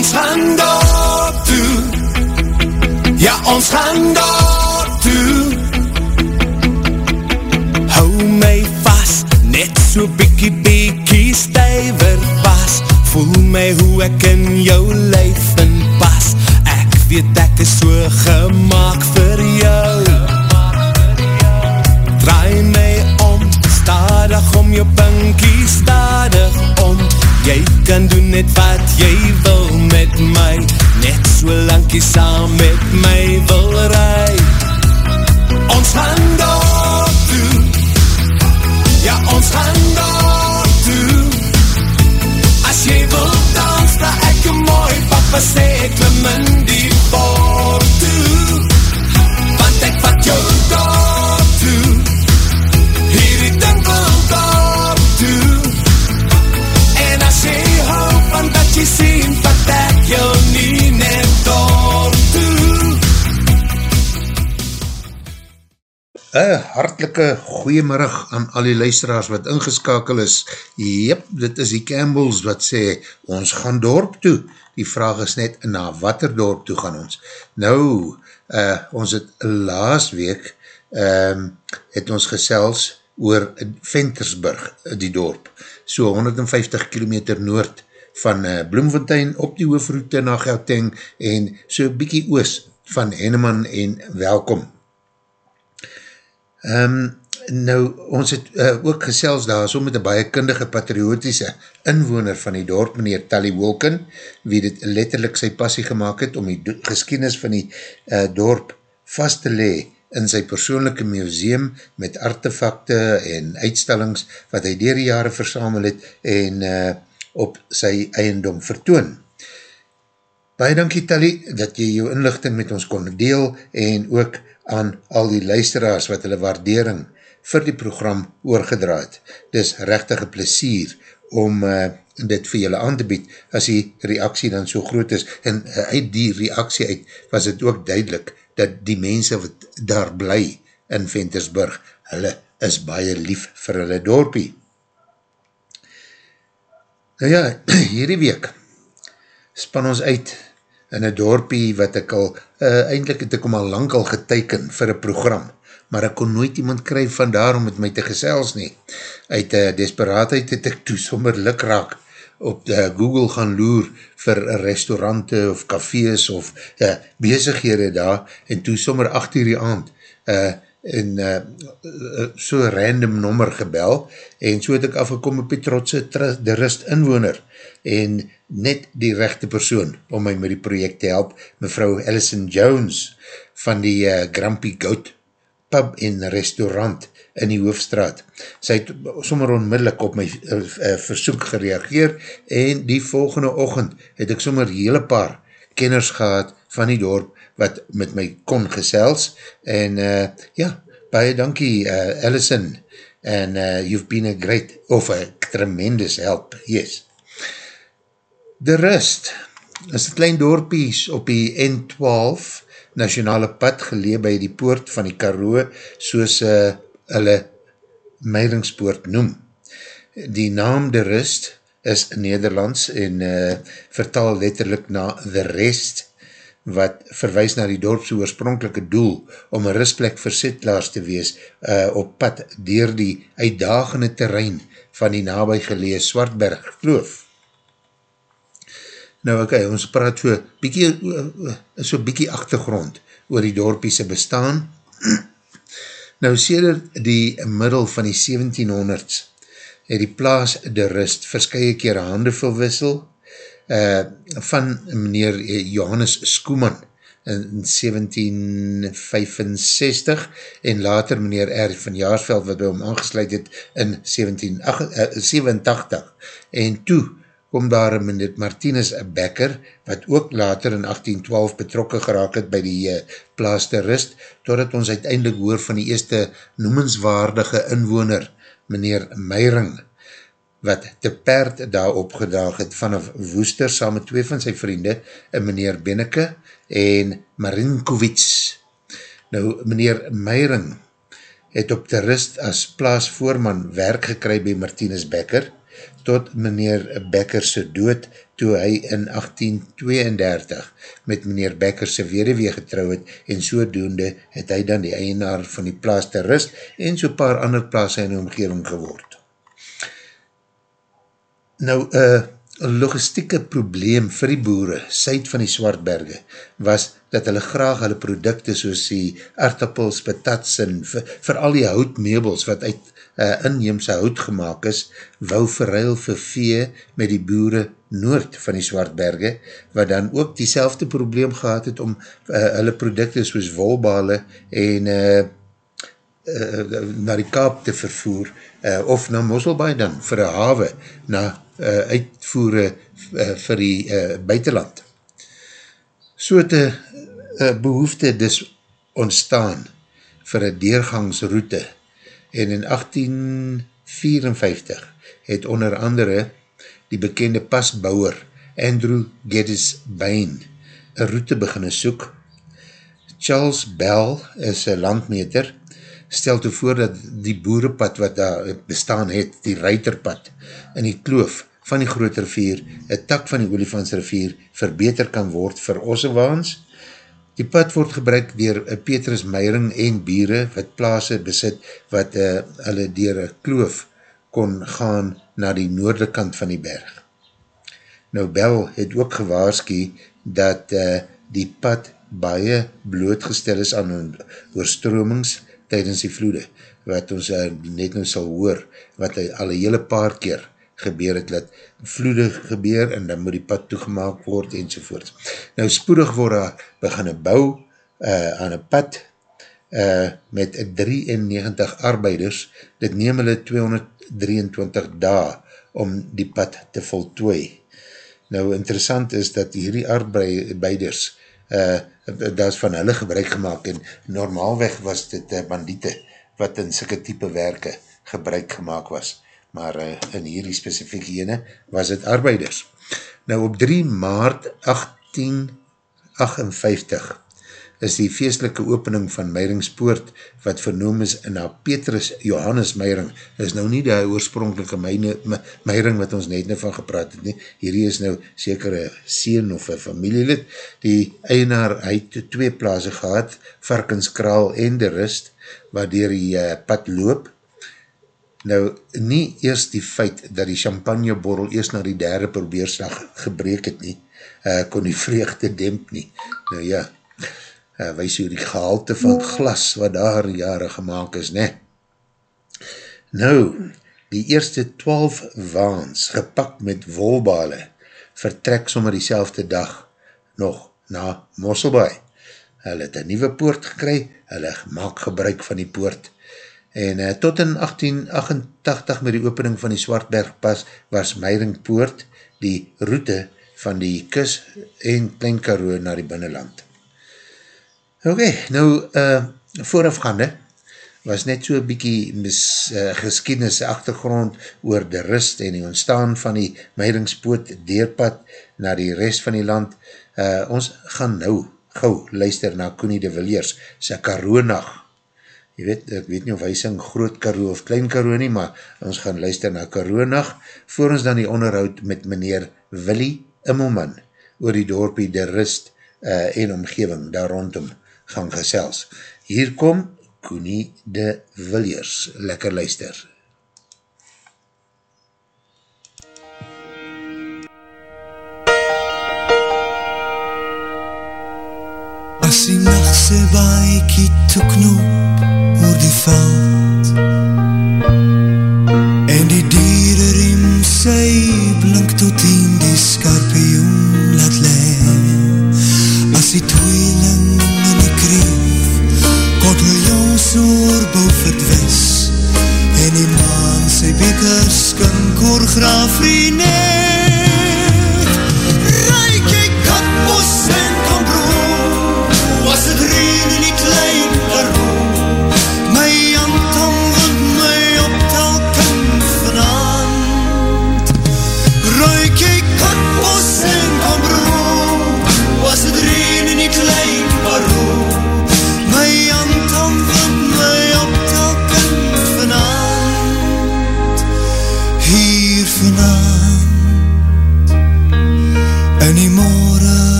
ons gaan daar toe. Ja, ons gaan daar toe. Hou my vast, net so bikkie bikkie stuiver pas. Voel my hoe ek in jou in pas Ek weet ek is so gemaakt vir jou. Draai my om, stadig om jou pinkie stadig om Jy kan doen net wat jy wil met my. Net so lang jy saam met my wil rij Ons gaan daar toe. Ja, ons gaan daar toe. As jy wil dans, da ek een mooi papa sê Klim in die boor Een hartelike goeiemiddag aan al die luisteraars wat ingeskakel is. Jep, dit is die Campbells wat sê, ons gaan dorp toe. Die vraag is net, na wat er dorp toe gaan ons? Nou, uh, ons het laas week, um, het ons gesels oor Ventersburg, die dorp. So 150 kilometer noord van uh, Bloemfontein op die hoofroute na Gauteng en so bykie oos van Henneman en Welkom. Um, nou, ons het uh, ook gesels daar, so met een baie kundige patriotische inwoner van die dorp, meneer Tally Wolken, wie dit letterlijk sy passie gemaakt het om die geschiedenis van die uh, dorp vast te lee in sy persoonlijke museum met artefakte en uitstellings wat hy dier die jare versamel het en uh, op sy eiendom vertoon. Baie dankie Tally, dat jy jou inlichting met ons kon deel en ook aan al die luisteraars wat hulle waardering vir die program oorgedraad. Dis rechtige plesier om uh, dit vir julle aan te bied as die reaksie dan so groot is en uh, uit die reaksie uit was het ook duidelik dat die mense wat daar bly in Ventersburg, hulle is baie lief vir hulle dorpie. Nou ja, hierdie week span ons uit in een dorpie wat ek al, uh, eindelijk het ek om al lang al geteiken vir een program, maar ek kon nooit iemand kry van daar om met my te gesels nie. Uit uh, desperaatheid het ek toe sommer lik raak op uh, Google gaan loer vir restaurante of cafés of uh, bezighede daar en toe sommer 8 uur die aand uh, en uh, so random nommer gebel en so het ek afgekom op die trotse de rust inwoner en net die rechte persoon om my met die project te help, mevrou Alison Jones van die uh, Grumpy Goat pub en restaurant in die hoofstraat. Sy het sommer onmiddellik op my uh, uh, versoek gereageer en die volgende ochend het ek sommer hele paar kenners gehad van die dorp wat met my kon gesels en uh, ja, baie dankie uh, Alison and uh, you've been a great, of a tremendous help, yes. De Rust is een klein dorpies op die N12 nationale pad gelee by die poort van die Karoo soos uh, hulle meiringspoort noem. Die naam De Rust is Nederlands en uh, vertaal letterlik na The Rest wat verwijs na die dorpse oorspronkelike doel om een rustplek vir setlaars te wees uh, op pad dier die uitdagende terrein van die nabij gelee Swartberg kloof. Nou ok, ons praat so bykie, so bykie achtergrond oor die dorpiese bestaan. Nou sêder die middel van die 1700s het die plaas de rust verskye keer hande verwissel uh, van meneer Johannes Skoeman in 1765 en later meneer R. van Jaarsveld wat by hom aangesluit het in 1787 en toe kom daar meneer Martinez Becker, wat ook later in 1812 betrokken geraak het by die plaas te rust, totdat ons uiteindelik hoor van die eerste noemenswaardige inwoner, meneer Meiring, wat te perd daar opgedaag het vanaf Woester, saam met twee van sy vriende, meneer Benneke en Marinkovits. Nou, meneer Meiring het op te rust as plaasvoorman werk gekry by Martinez Becker, tot meneer Beckerse dood toe hy in 1832 met meneer Beckerse wederwee getrouw het en sodoende het hy dan die eienaar van die plaas te rust en so paar ander plaas in die omgeving geword. Nou, uh, een logistieke probleem vir die boere, syd van die Swartberge, was dat hulle graag hulle producte soos die aardappels, patats en vir, vir al die houtmeubels wat uit uh, inheemse hout gemaakt is, wou verruil vir vee met die boere noord van die Swartberge, wat dan ook die probleem gehad het om uh, hulle producte soos wolbale en uh, uh, na die kaap te vervoer, uh, of na Mosselbaai dan, vir een hawe, na uh, uitvoere uh, vir die uh, buitenland. So te uh, behoefte dus ontstaan vir een deurgangsroute en in 1854 het onder andere die bekende pasbouwer Andrew Geddes Bain een route beginne soek. Charles Bell is een landmeter, stel toe voor dat die boerepad wat daar bestaan het, die ruiterpad in die kloof van die groot rivier, een tak van die olifantsrivier, verbeter kan word vir ossewaans, Die pad word gebruik dier eh, Petrus Meiring en Biere wat plaas besit wat uh, hulle dier een kloof kon gaan na die noorde kant van die berg. Nou Bell het ook gewaarski dat uh, die pad baie blootgestel is aan oorstromings tydens die vloede, wat ons uh, net nou sal hoor, wat al een hele paar keer gebeur het, dat vloede gebeur en dan moet die pad toegemaak word enzovoort. Nou spoedig word daar beginne bou uh, aan een pad uh, met 93 arbeiders, dit neem hulle 223 dae om die pad te voltooi. Nou interessant is dat hierdie arbeiders uh, daar is van hulle gebruik gemaakt en normaalweg was dit uh, bandiete wat in sikke type werke gebruik gemaakt was maar uh, in hierdie specifieke ene was het arbeiders. Nou op 3 maart 1858 is die feestelike opening van Meiringspoort wat vernoem is na Petrus Johannes Meiring, is nou nie die oorspronkelike Meiring wat ons net nou van gepraat het nie, hierdie is nou seker een sien of een familielid, die eienaar, hy het twee plaase gehad, Varkenskraal en de Rust, waardoor die uh, pad loop, Nou, nie eers die feit dat die champagneborrel eers na die derde probeerslag gebreek het nie, uh, kon die vreugde demp nie. Nou ja, uh, wees hier die gehalte van glas wat daar jare gemaakt is, ne? Nou, die eerste twaalf waans gepak met wolbale vertrek sommer die dag nog na Mosselbaai. Hulle het een nieuwe poort gekry, hulle maak gebruik van die poort, En uh, tot in 1888 met die opening van die Swartbergpas was Meiringpoort die route van die kus en Kleinkaroo na die binnenland. Ok, nou uh, voorafgaande was net so bykie mis, uh, geskiednis achtergrond oor de rust en die ontstaan van die Meiringspoort deurpad na die rest van die land. Uh, ons gaan nou gauw luister na Koenie de Villiers, sy Karoonag. Jy weet, ek weet nie of hy sing groot karoo of klein karoo nie, maar ons gaan luister na karoonag, voor ons dan die onderhoud met meneer Willy Immelman oor die dorpie de rust uh, en omgeving daar rondom gaan gesels. Hier kom Koenie de Villiers, lekker luister. As die nacht se baiekie toeknoop oor die veld En die diere riem sy blink tot in die skarpioen boven het wes En die maan sy beker skink oor graaf die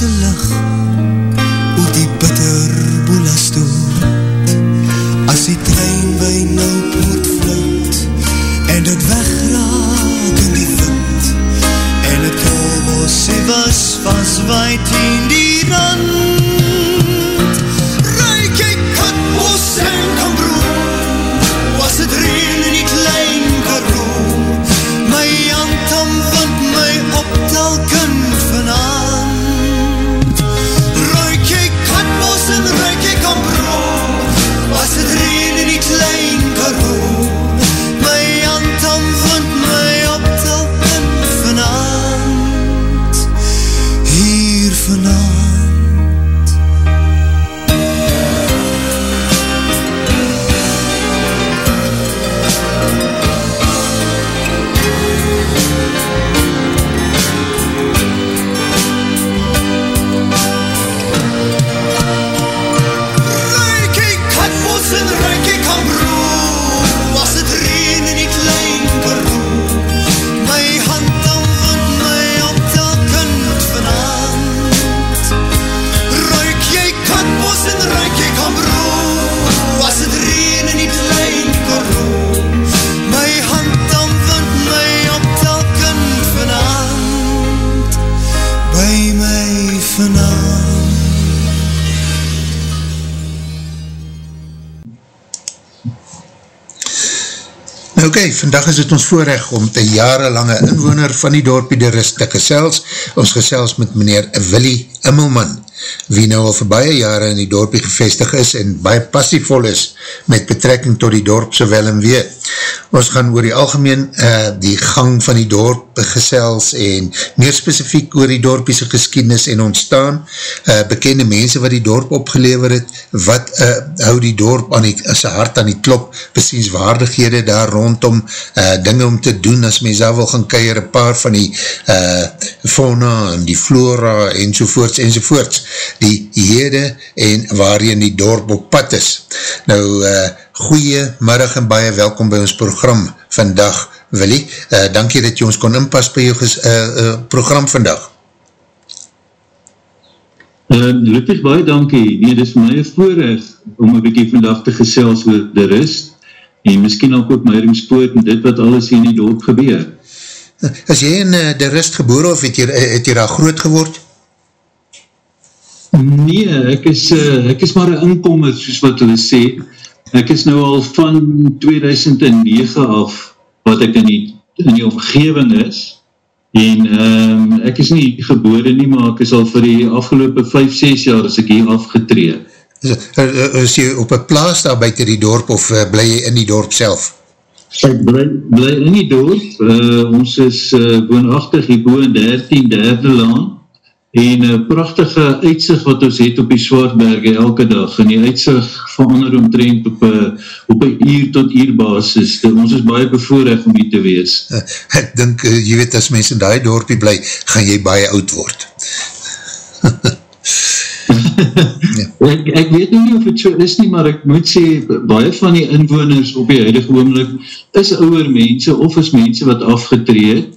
eerste licht vandag is het ons voorrecht om te jarenlange inwoner van die dorpie de rust te gesels. Ons gesels met meneer Willy Immelman, wie nou al vir baie jare in die dorpie gevestig is en baie passievol is met betrekking tot die dorp sowel en weer. Ons gaan oor die algemeen uh, die gang van die dorp gesels en meer specifiek oor die dorpiese geskiednis en ontstaan, uh, bekende mense wat die dorp opgelever het, wat uh, hou die dorp aan die, as hart aan die klop, besienswaardighede daar rondom, uh, dinge om te doen, as mens daar wil gaan keir, een paar van die uh, fauna en die flora enzovoorts enzovoorts, die hede en waarin die dorp op pad is. Nou, uh, goeie middag en baie welkom by ons program vandag, Willie. Uh, dankie dat jy ons kon inpas by jou ges, uh, uh, program vandag. Uh, Lukas, baie dankie. Nee, dit is my voorrecht om een bykie vandag te gesels oor de rust en miskien ook op my ringspoort en dit wat alles hier in die dorp gebeur. Is jy in uh, de rust geboor of het jy, het jy daar groot geword? Nee, ek is, uh, ek is maar een inkomer, soos wat hulle sê. Ek is nou al van 2009 af wat ek in die, in die omgeving is. En um, ek is nie gebore nie, maar ek is al vir die afgelopen 5-6 jaar as ek hier afgetree. Is, is jy op een plaas daar buiten die dorp of uh, bly jy in die dorp self? Ek bly, bly in die dorp, uh, ons is uh, woonachtig hierboe in 13 derde laan, en uh, prachtige uitzicht wat ons het op die Swartberge elke dag, en die uitzicht verander omtrent op een op een uur tot uur basis, de, ons is baie bevoorrecht om hier te wees. Uh, ek dink, uh, jy weet, as mens in die dorpie bly, gaan jy baie oud word. ja. ek, ek weet nou nie of het so is nie, maar ek moet sê, baie van die inwoners op die huidige oomlik is ouwer mense, of is mense wat afgetreed.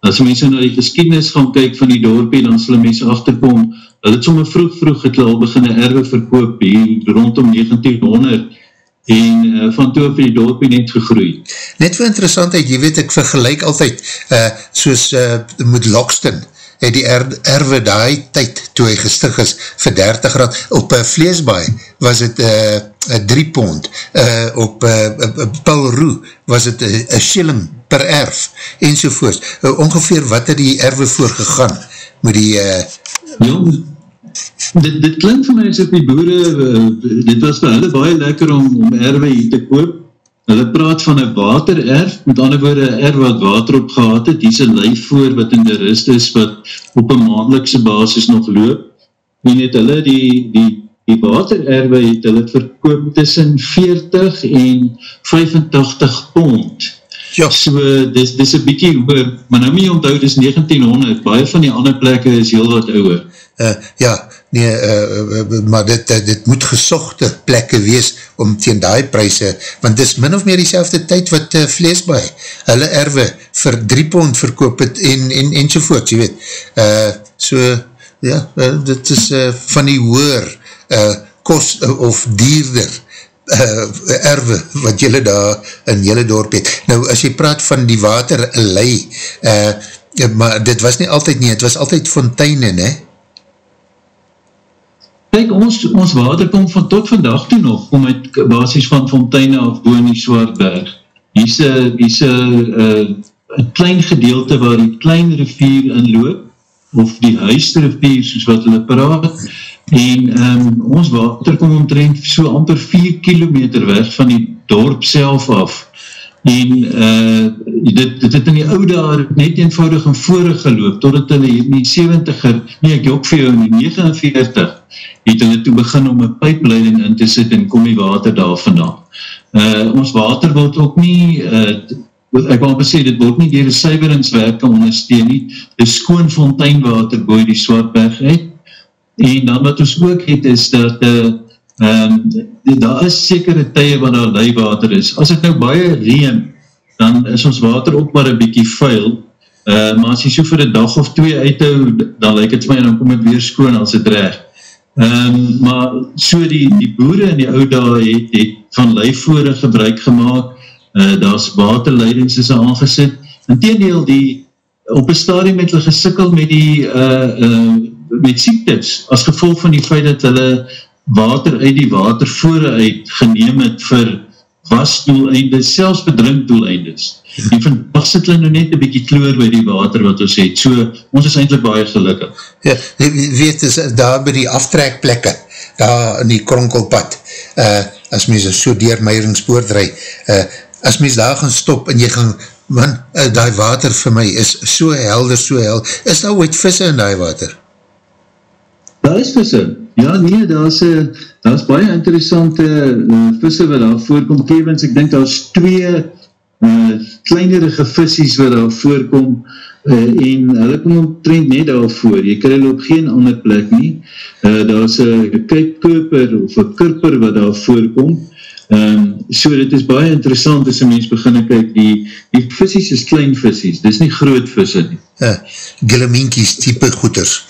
As mense na die geschiedenis gaan kyk van die dorpie, dan sal mense achterkom, dat het sommer vroeg vroeg het al beginne erwe verkoop, hier rondom 1900, en uh, van toe op die dorpie net gegroei. Net vir interessantheid, jy weet, ek vergelijk altyd, uh, soos uh, met Lockston, het die er, erwe daai tyd, toe hy gestig is, vir 30 rand, op uh, Vleesbaai was het uh, 3 pond, uh, op uh, Paul Roe was het 'n uh, shilling per erf, enzovoorts. Uh, ongeveer wat het die erwe voorgegaan, met die... Uh, ja, dit, dit klink vir my as op die boere, uh, dit was vir hulle baie lekker om, om erwe hier te koop, Hulle praat van een watererf, met ander woorde een erf wat water op gehad het, die is een lijf voor wat in de rust is, wat op een maandelikse basis nog loop, en het hulle die, die, die watererwe het hulle verkoop tussen 40 en 85 pond. Ja. So, dis, dis een bykie oor, maar nou moet jy onthou, dis 1900, baie van die ander plekke is heel wat ouwer. Uh, ja, nee, uh, maar dit, uh, dit moet gesochte plekke wees om teen die prijse, want dit is min of meer die tyd wat uh, vleesbaai, hulle erwe vir 3 pond verkoop het en, en, en sovoort, jy weet. Uh, so, ja, uh, dit is uh, van die hoer uh, kost uh, of dierder uh, erwe wat jylle daar in jylle dorp het. Nou, as jy praat van die water lei, uh, maar dit was nie altyd nie, het was altyd fonteine, ne? Kijk, ons, ons water kom van tot vandag toe nog, om uit basis van fonteine af boon die Swartberg. Hier is een klein gedeelte waar die klein rivier inloop, of die huisrivier, soos wat hulle praat, en um, ons water kom omtrent so amper 4 kilometer weg van die dorp self af, en uh, dit, dit het in die oude jaar net eenvoudig en voorig geloop, totdat hulle in die 70er, nee ek jok vir jou in die 49, het hulle toe begin om een pijpleiding in te sit en kom die water daar vandaan. Uh, ons water word ook nie, uh, ek wil besê, dit word nie dier die suiveringswerke ondersteun nie, die skoon fonteinwater booi die Swartberg uit, en dan wat ons ook het is dat uh, um, daar is sekere tye wat daar leiwater is. As het nou baie reen, dan is ons water ook maar een bykie vuil, uh, maar as jy so vir een dag of twee uithou, dan lyk het my, dan kom het weer skoon als het recht. Um, maar so die, die boere in die ouda het, het van leifvoere gebruik gemaakt, uh, daar is waterleidings is aangesit, in teendeel die op een stadium het hulle gesikkel met die uh, uh, met siektes, as gevolg van die feit dat hulle water uit die watervoere uit geneem het vir wasdoeleindes, selfs bedrinkdoeleindes. En vandag sit hulle nou net een bykie kloor by die water wat ons het. So, ons is eindelijk baie gelukkig. Ja, weet, is daar by die aftrekplekke, daar in die kronkelpad, uh, as mens so dier Meiringspoort rij, uh, as mens daar gaan stop en jy gaan, man, uh, die water vir my is so helder, so helder. Is daar ooit visse in die water? Daar is visse. Ja, nee, daar is, daar is baie interessante uh, visse wat daar voorkom. Kevins, ek denk daar is twee uh, kleinerige visies wat daar voorkom uh, en hulle kom omtrend net daar voor. Jy hulle op geen ander plek nie. Uh, daar is een kijkkoper of een kurper wat daar voorkom. Um, so dit is baie interessant as een mens begin kyk, die, die visies is klein visies, dit is nie groot visse nie. Uh, Gilamienkies type goeders.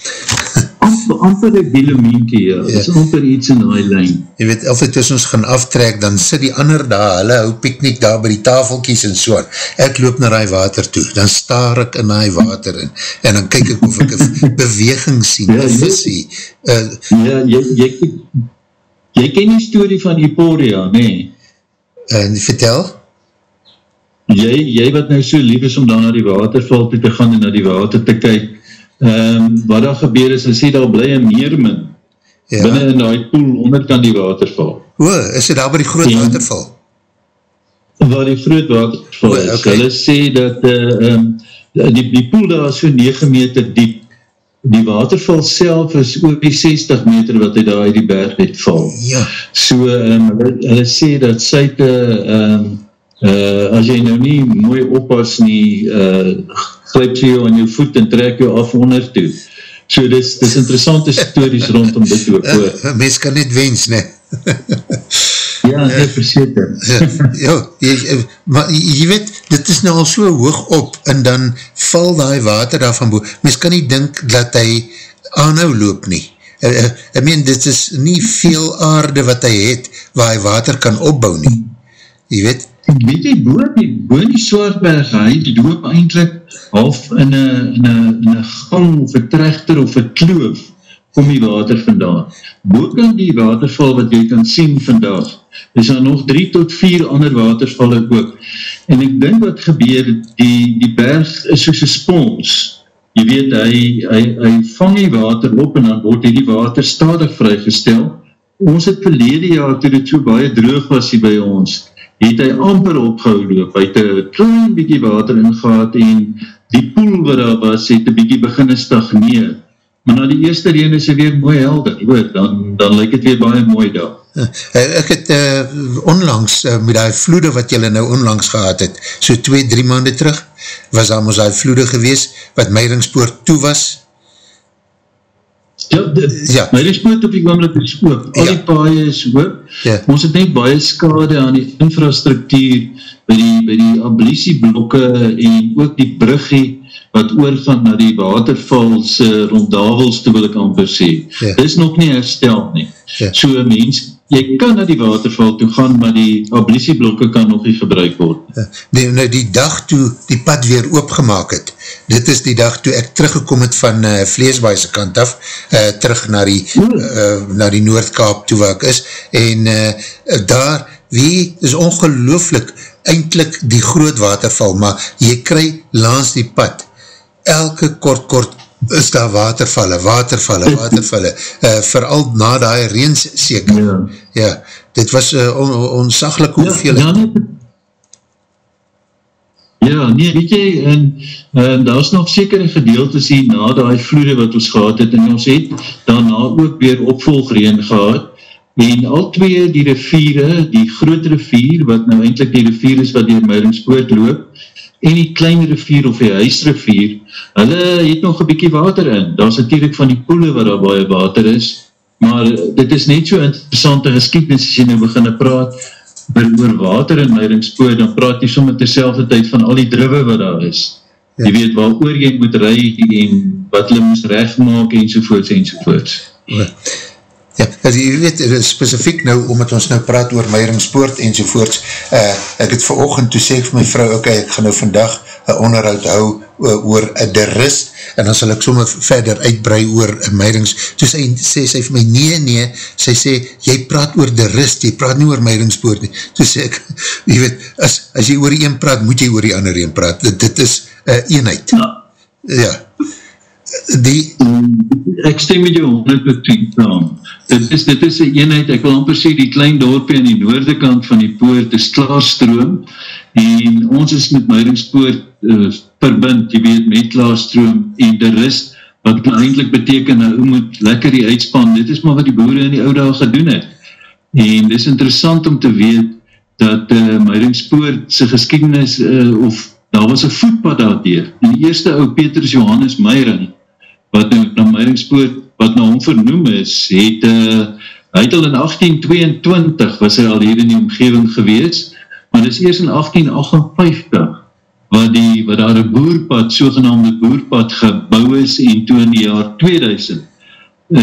amper een bilomienkie, ja. ja. is amper iets in die lijn. Je weet, altyd as ons gaan aftrek, dan sit die ander daar, hulle hou piknik daar by die tafelkies en so. Ek loop naar die water toe, dan staar ek in die water in, en dan kyk ek of ek een beweging sien, ja, een visie. Uh, ja, jy, jy, jy ken die story van Eporia, nee. En vertel? Jy, jy wat nou so lief is om dan naar die waterval toe te gaan en naar die water te kyk, um, wat daar gebeur is, hy sê daar bly een meermin ja. binnen in die poel onderkant die waterval. O, is dit daar by die groot en, waterval? Waar die groot waterval is. O, okay. Hulle sê dat uh, um, die, die poel daar so 9 meter diep. Die waterval self is oor die 60 meter wat hy daar uit die berg het val. Ja. So, um, hulle, hulle sê dat syte, um, uh, as jy nou nie mooi oppas nie, uh, glijp jy jou aan jou voet en trek jou af onder toe. So dis, dis interessante stories rondom dit ook. Uh, mens kan net wens, ne? ja, nee, verseker. ja, jy, eh, maar jy weet, dit is nou al so hoog op en dan val die water daarvan boe. Mens kan nie dink dat hy aanhou loop nie. Ek uh, uh, meen, dit is nie veel aarde wat hy het waar hy water kan opbou nie. Jy weet, weet jy, boon die, boon die Swartberg, hy doop eindelijk half in een gang of een trechter of een kloof kom die water vandaan. Boek aan die waterval wat jy kan sien vandag, is daar nog drie tot vier ander watervallen ook. En ek denk wat gebeur, die, die berg is soos een spons. Jy weet, hy, hy, hy vang die water op en dan word die water stadig vrygestel. Ons het verlede jaar, toe dit so baie droog was hier by ons, het hy amper opgehou loop, hy het een klein bykie water ingehaad en die poel wat daar was, het een bykie beginne stagneer. Maar na die eerste reen is hy weer mooi helder, hoor, dan, dan lyk het weer baie mooi daar. Uh, ek het uh, onlangs, uh, met die vloede wat jylle nou onlangs gehad het, so 2-3 maanden terug, was daar ons die vloede gewees, wat Meiringspoort toe was? Ja, dit, ja. my respoot op die oomlik is oop. Al ja. die paaie is oop. Ja. Ons het net baie skade aan die infrastructuur by die, by die ablisieblokke en ook die bruggie wat oorgaan na die watervalse rondavels te wil ek amper sê. Ja. Dit is nog nie herstel nie. Ja. So mens, jy kan na die waterval toe gaan, maar die ablisieblokke kan nog nie gebruik word. Die, nou die dag toe die pad weer oopgemaak het, dit is die dag toe ek teruggekom het van uh, Vleesbaise kant af, uh, terug na die, uh, na die Noordkaap toe waar ek is, en uh, daar, wie is ongelooflik, eindelijk die groot waterval, maar jy kry langs die pad, elke kort kort is daar watervalle, watervalle, watervalle, uh, vooral na die reens seker. Ja. ja, dit was uh, on, onsaglik hoeveel. Ja, ja, nee. ja, nee, weet jy, en, en daar is nog sekere gedeeltes hier na die vloede wat ons gehad het, en ons het daarna ook weer opvolgreen gehad, en al twee die riviere, die groot rivier, wat nou eindelijk die rivier is wat die Meiringspoort loop, en die klein rivier of die huisrivier, hulle het nog een bykie water in. Daar is natuurlijk van die poele waar daar baie water is, maar dit is net so interessante geskiednis as jy nou begin praat oor water in Meiringspoor, dan praat jy so met dezelfde tyd van al die drive wat daar is. Ja. Jy weet waar oor jy moet ry en wat hulle moest recht maak enzovoorts enzovoorts. Ja. Ja, as jy weet, specifiek nou, omdat ons nou praat oor Meiringspoort en sovoorts, uh, ek het verochtend toe sê vir my vrou, ok, ek gaan nou vandag een onderhoud hou uh, oor de rust, en dan sal ek sommer verder uitbrei oor Meirings, toe sy sê sy vir my, nee, nee, sy sê, jy praat oor de rust, jy praat nie oor Meiringspoort nie, toe sê ek, jy weet, as, as jy oor die een praat, moet jy oor die ander een praat, dit, dit is uh, eenheid. Ja. Ja. Die, ek stem met jou 100% saam dit is, dit is een eenheid, ek wil amper sê, die klein dorpie aan die noorde kant van die poort is klaarstroom, en ons is met Meiringspoort uh, verbind, jy weet, met klaarstroom, en de rust, wat eindelijk beteken, nou moet lekker die uitspan, dit is maar wat die boere in die oude al gedoen het, en dit is interessant om te weet, dat uh, Meiringspoort sy geschiedenis, uh, of daar was een voetpad daar dier, en die eerste ou Petrus Johannes Meiring, wat nou na Meiringspoort wat na hom vernoem is, het, uh, hy het al in 1822, was hy al hier in die omgeving gewees, maar dit is eers in 1858, wat, die, wat daar een boerpad, sogenaamde boerpad gebouw is, en toe in die jaar 2000,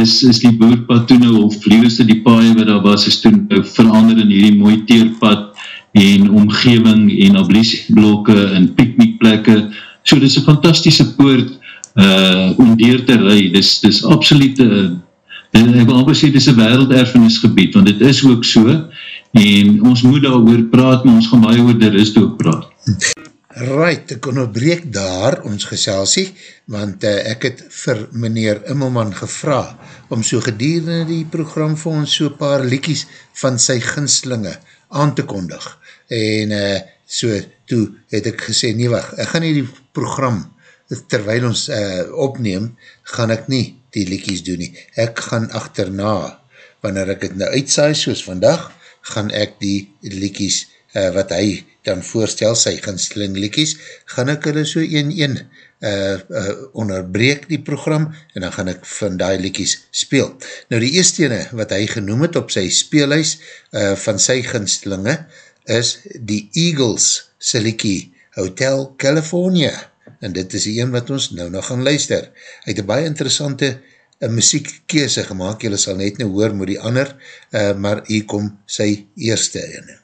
is, is die boerpad toen nou, of lieweste die paie wat daar was, is toen nou verander in hierdie mooi teerpad, en omgeving, en ablisieblokke, en piknikplekke, so dit is een fantastische poort, uh, om deur te rui, dis, dis absoluut, uh, ek wil amper sê, dis een werelderfenisgebied, want dit is ook so, en ons moet daar oor praat, maar ons gaan baie oor de rust ook praat. Right, ek onderbreek daar ons geselsie, want uh, ek het vir meneer Immelman gevra om so gedurende die program vir ons so paar liekies van sy ginslinge aan te kondig. En uh, so toe het ek gesê, nee wacht, ek gaan nie die program terwijl ons uh, opneem, gaan ek nie die liekies doen nie. Ek gaan achterna, wanneer ek het nou uitsaai, soos vandag, gaan ek die liekies, uh, wat hy dan voorstel, sy ginsling liekies, gaan ek hulle so een een uh, uh, onderbreek die program, en dan gaan ek van die liekies speel. Nou die eerste ene, wat hy genoem het op sy speelhuis, uh, van sy ginslinge, is die Eagles sy liekie, Hotel California en dit is die een wat ons nou nog gaan luister. Hy het een baie interessante uh, muziekkeese gemaakt, jylle sal net nou hoor moet die ander, uh, maar hier kom sy eerste ene.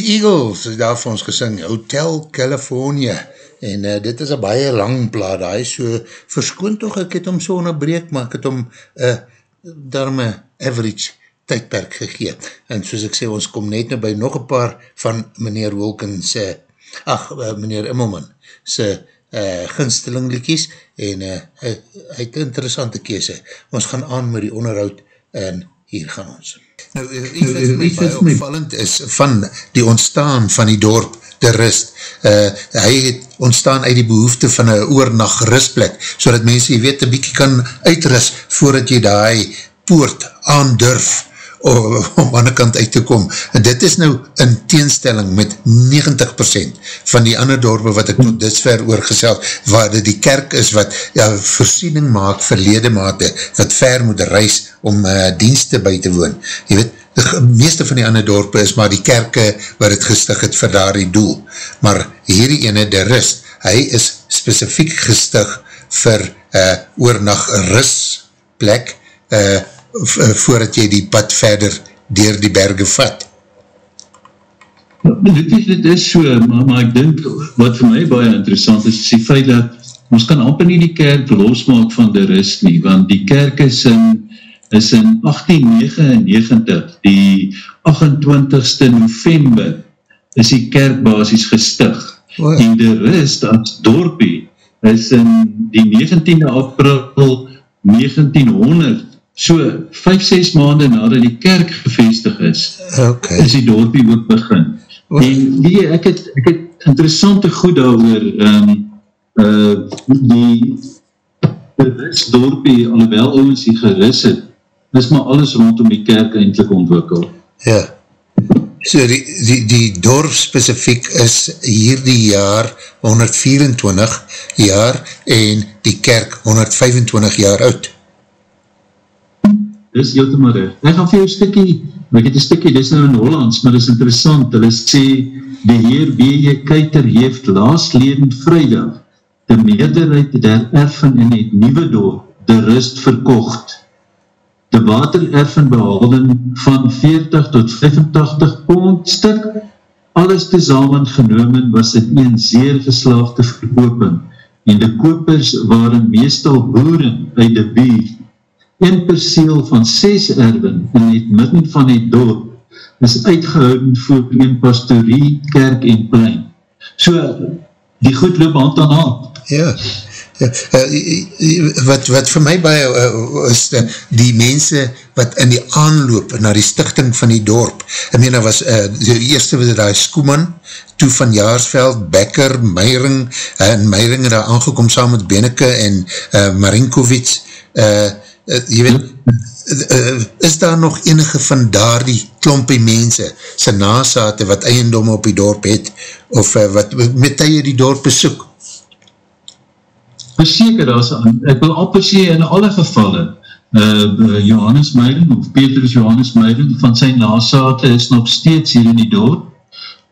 Eagles is daar vir ons gesing, Hotel California, en uh, dit is een baie lang plaat, hy so verskoon toch, ek het hom so onderbreek, maar ek het hom uh, daarme average tydperk gegeen, en soos ek sê, ons kom net nou by nog een paar van meneer Wilkins, uh, ach, uh, meneer Immelman, sy uh, ginsteling liekies, en uh, hy, hy het interessante kese, ons gaan aan met die onderhoud, en hier gaan ons. Nou, iets wat nou, my baie opvallend is van die ontstaan van die dorp de rust. Uh, hy het ontstaan uit die behoefte van een oornacht rustplek, so dat mense, jy weet, een bykie kan uitrust voordat jy die poort aandurf om aan die kant uit te kom. Dit is nou in teenstelling met 90% van die ander dorpe wat ek tot disver oorgesel, waar dit die kerk is wat ja, voorsiening maak vir ledemate, wat ver moet reis om uh, dienste by te woon. Je weet, de meeste van die ander dorpe is maar die kerke waar het gestig het vir daar die doel. Maar hierdie ene, de rust, hy is specifiek gestig vir uh, oornacht rustplek, uh, Eh, voordat jy die pad verder dier die berge vat? Ja, dit, is, dit is so, maar, maar ek denk, wat vir my baie interessant is, is die feit dat ons kan amper nie die kerk losmaak van die rust nie, want die kerk is in, is in 1899, die 28ste november, is die kerk basis gestig. Oh ja. En die rust as dorpie is in die 19e april 1900 So, 5, 6 maanden nadat die kerk gevestig is, okay. is die dorpie ook begin. Wat? En die, ek het, ek het interessante goed oor um, uh, die geris dorpie, alhoewel ons die geris het, is maar alles rondom die kerk eindelijk ontwikkel. Ja, so die, die, die dorp specifiek is hier die jaar 124 jaar en die kerk 125 jaar oud dis heel te maar ek vir jou stikkie, ek het een stikkie, dis nou in Hollands, maar dis interessant, hulle sê, die heer B.J. Keiter heeft laas leden vrijdag, de meerderheid der erfen in het nieuwe door, de rust verkocht. De watererfen behalden van 40 tot 85 pond. Stuk, alles tezamen genomen was het een zeer geslaagde verkooping, en de kopers waren meestal boeren uit de buurt, een perseel van 6 erwen in het midden van het dorp is uitgehouden voor een pastorie, kerk en plein. So, die goed loop hand aan hand. Ja, ja uh, wat, wat vir my baie uh, is de, die mense wat in die aanloop na die stichting van die dorp, ek meen, was uh, die eerste wat daar Skoeman, toe van Jaarsveld, Becker, Meiring, uh, en Meiring daar aangekom saam met Beneke en uh, Marinkovic, uh, uh, jy weet, uh, is daar nog enige van daar die klompie mense, sy nasate wat eiendom op die dorp het, of uh, wat met tye die dorp besoek? Verseker, as, ek wil amper sê in alle gevalle, uh, Johannes Meiden, of Petrus Johannes Meiden, van sy nasate is nog steeds hier in die dorp,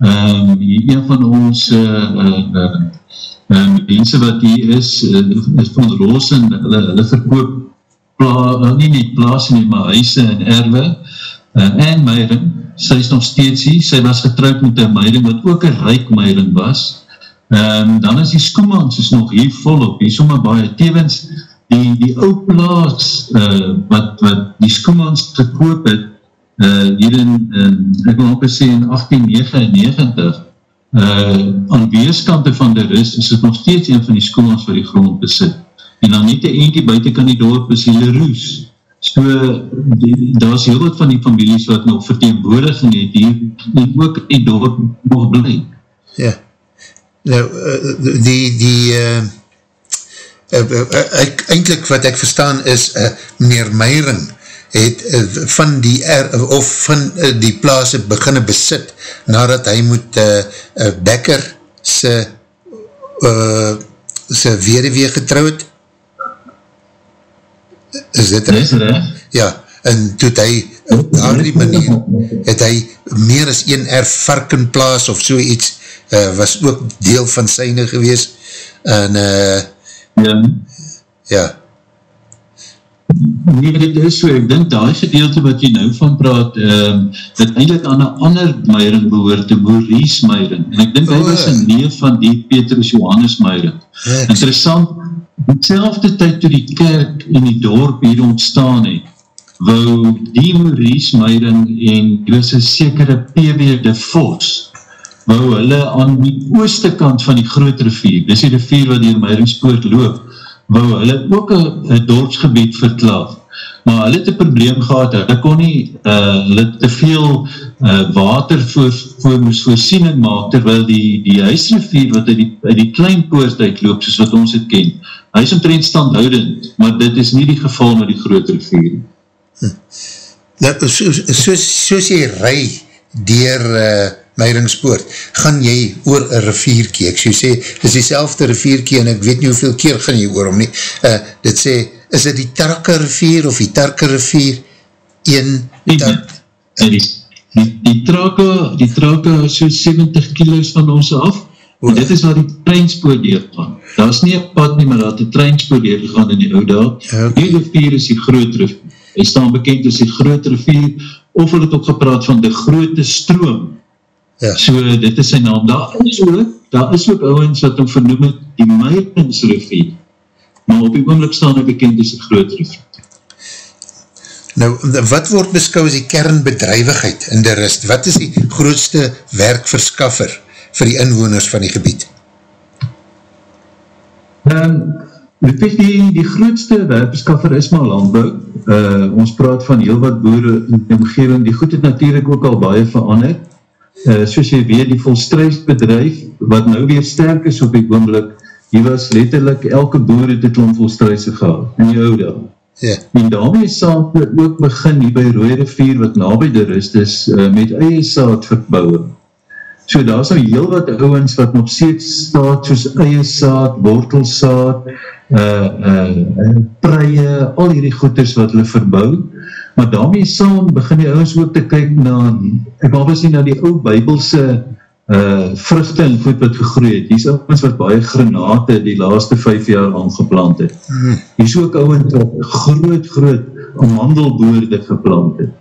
um, een van ons uh, uh, uh, mense wat hier is, uh, is van Roosen, hulle, hulle verkoop pla, nie nie plaas nie, maar huise en erwe, uh, en Meiring, sy is nog steeds hier, sy was getrouwd met een Meiring, wat ook een rijk Meiring was, um, dan is die Skoemans is nog hier volop, hier sommer baie, tevens. Die, die ou plaas, uh, wat, wat die Skoemans gekoop het, uh, hier in, in, ek wil ook sê in 1899, uh, aan weeskante van de rust, is het nog steeds een van die skoolans wat die grond besit. En dan net die eentje buiten kan die dorp is die Leroes. So, daar is heel wat van die families wat nog verteenwoordiging het, die, die ook die dorp nog bly. Ja. Nou, die, die, uh, uh, eindelijk wat ek verstaan is, uh, meneer Meiring, het uh, van die er, of van die plaas het beginne besit nadat hy moet uh, Becker se uh, se wederwee getrouwd is dit recht? ja, en toe het hy daar die manier, het hy meer as een erf varkenplaas of so iets, uh, was ook deel van syne gewees. En uh, ja, ja. Nee, dit is so, ek dink die gedeelte wat jy nou van praat, um, dit eindelijk aan een ander Meiring behoort, de Maurice Meiring, en ek dink oh, hy was een neef van die Petrus Johannes Meiring. Interessant, diezelfde tyd toe die kerk in die dorp hier ontstaan het, wou die Maurice Meiring en was een sekere P.W. de Vos, wou hulle aan die ooste kant van die groot rivier, dis die rivier wat die Meiringspoort loop, wou hulle ook een dorpsgebied verklaaf. Maar hulle het een probleem gehad, hulle kon nie, uh, hulle te veel uh, water voor, voor moes voorsiening maak, terwyl die, die huisrivier wat uit die, die klein poort uitloop, soos wat ons het ken, hy is omtrent standhoudend, maar dit is nie die geval met die groot rivier. Hm. Nou, soos, soos, soos jy rij dier uh, Meiringspoort, gaan jy oor een rivierkie, ek so sê, dit is die selfde rivierkie, en ek weet nie hoeveel keer gaan jy oor om nie, uh, dit sê, is dit die Tarke rivier, of die Tarke rivier, een, die, tar die, die, die, die Trake, die Trake so 70 kilo's van ons af, en dit is waar die treinspoor deurgaan, daar is nie een pad nie, maar daar het die treinspoor deurgaan in die oude, ja, okay. die rivier is die groot rivier, hy staan bekend as die groot rivier, of hulle het ook gepraat van die grote stroom, Ja. So, dit is sy naam. Daar is ook, daar is ook ouwens wat hom vernoem het, die Meiringsrivier. Maar op die oomlik staan hy bekend as die groot rivier. Nou, wat word beskou as die kernbedrijwigheid in die rust? Wat is die grootste werkverskaffer vir die inwoners van die gebied? Um, die, die grootste werkverskaffer is maar landbouw. Uh, ons praat van heel wat boere in die omgeving. Die goed het natuurlijk ook al baie veranderd uh, soos jy weet, die volstruisbedrijf, wat nou weer sterk is op die oomblik, die was letterlijk, elke boer het het om volstruise gehad, in die oude. Ja. En daarmee saam ook begin hier by Rooie Rivier, wat na by de rust is, uh, met eie saad verbouwen. So daar is nou heel wat ouwens wat nog steeds staat, soos eie saad, wortelsaad, uh, uh, preie, al hierdie goeders wat hulle verbouw, maar daarmee saam begin die ouwens ook te kyk na, ek wil sê na die ou bybelse uh, vruchte en voet wat gegroeid het, die is ouwens wat baie granate die laaste vijf jaar aangeplant het, hmm. die is ook ouwens wat groot, groot mandelboorde geplant het,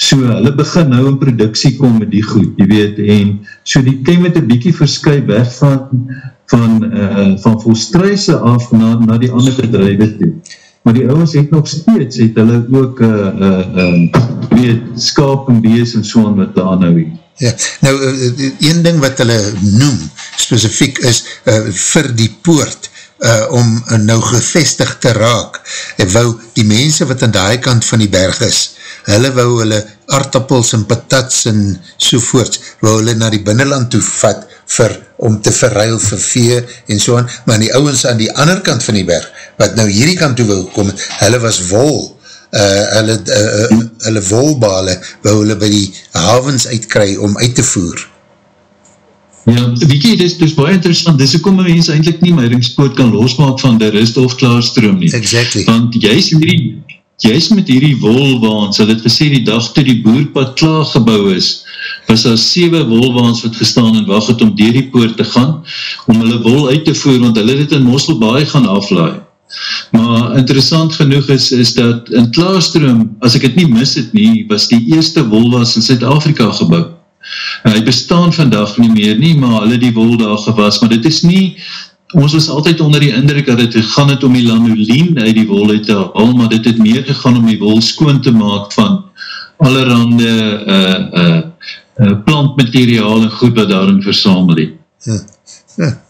so hulle begin nou in productie kom met die goed, jy weet, en so die ken met een bykie verskuip weg van van, uh, van volstruise af na, na die ander bedrijwe toe maar die ouwens het nog steeds, het hulle ook uh, uh, uh, weet, skaap en bees en so aan wat daar nou het. Ja, nou, uh, een ding wat hulle noem, specifiek is, uh, vir die poort, uh, om uh, nou gevestig te raak, en wou die mense wat aan die kant van die berg is, hulle wou hulle aardappels en patats en sovoorts, wou hulle na die binnenland toe vat, vir, om te verruil vir vee en so aan, maar die ouwens aan die ander kant van die berg, wat nou hierdie kant toe wil kom, hulle was wol, uh, hulle, uh, hulle wolbale, wou hulle by die havens uitkry om uit te voer. Ja, weet jy, dit is, dit is baie interessant, dis ook om een mens eindelijk nie my ringspoort kan losmaak van die rust of klaarstroom nie. Exactly. Want jy is hierdie, juist met hierdie wolwaans, hulle het gesê die dag toe die boerpad klaargebouw is, was daar 7 wolwaans wat gestaan en wacht het om dier die poort te gaan, om hulle wol uit te voer, want hulle het in Mosselbaai gaan aflaai. Maar interessant genoeg is, is dat in Klaastroom, as ek het nie mis het nie, was die eerste wolwas in Zuid-Afrika gebouw. Hy bestaan vandag nie meer nie, maar hulle die wol daar gewas, maar dit is nie, ons was altyd onder die indruk dat het gaan het om die lanolien uit die wol uit te haal, maar dit het meer gegaan om die wol skoon te maak van allerhande uh, uh, uh, plantmateriaal en goed wat daarin versamel het. Ja. Ja.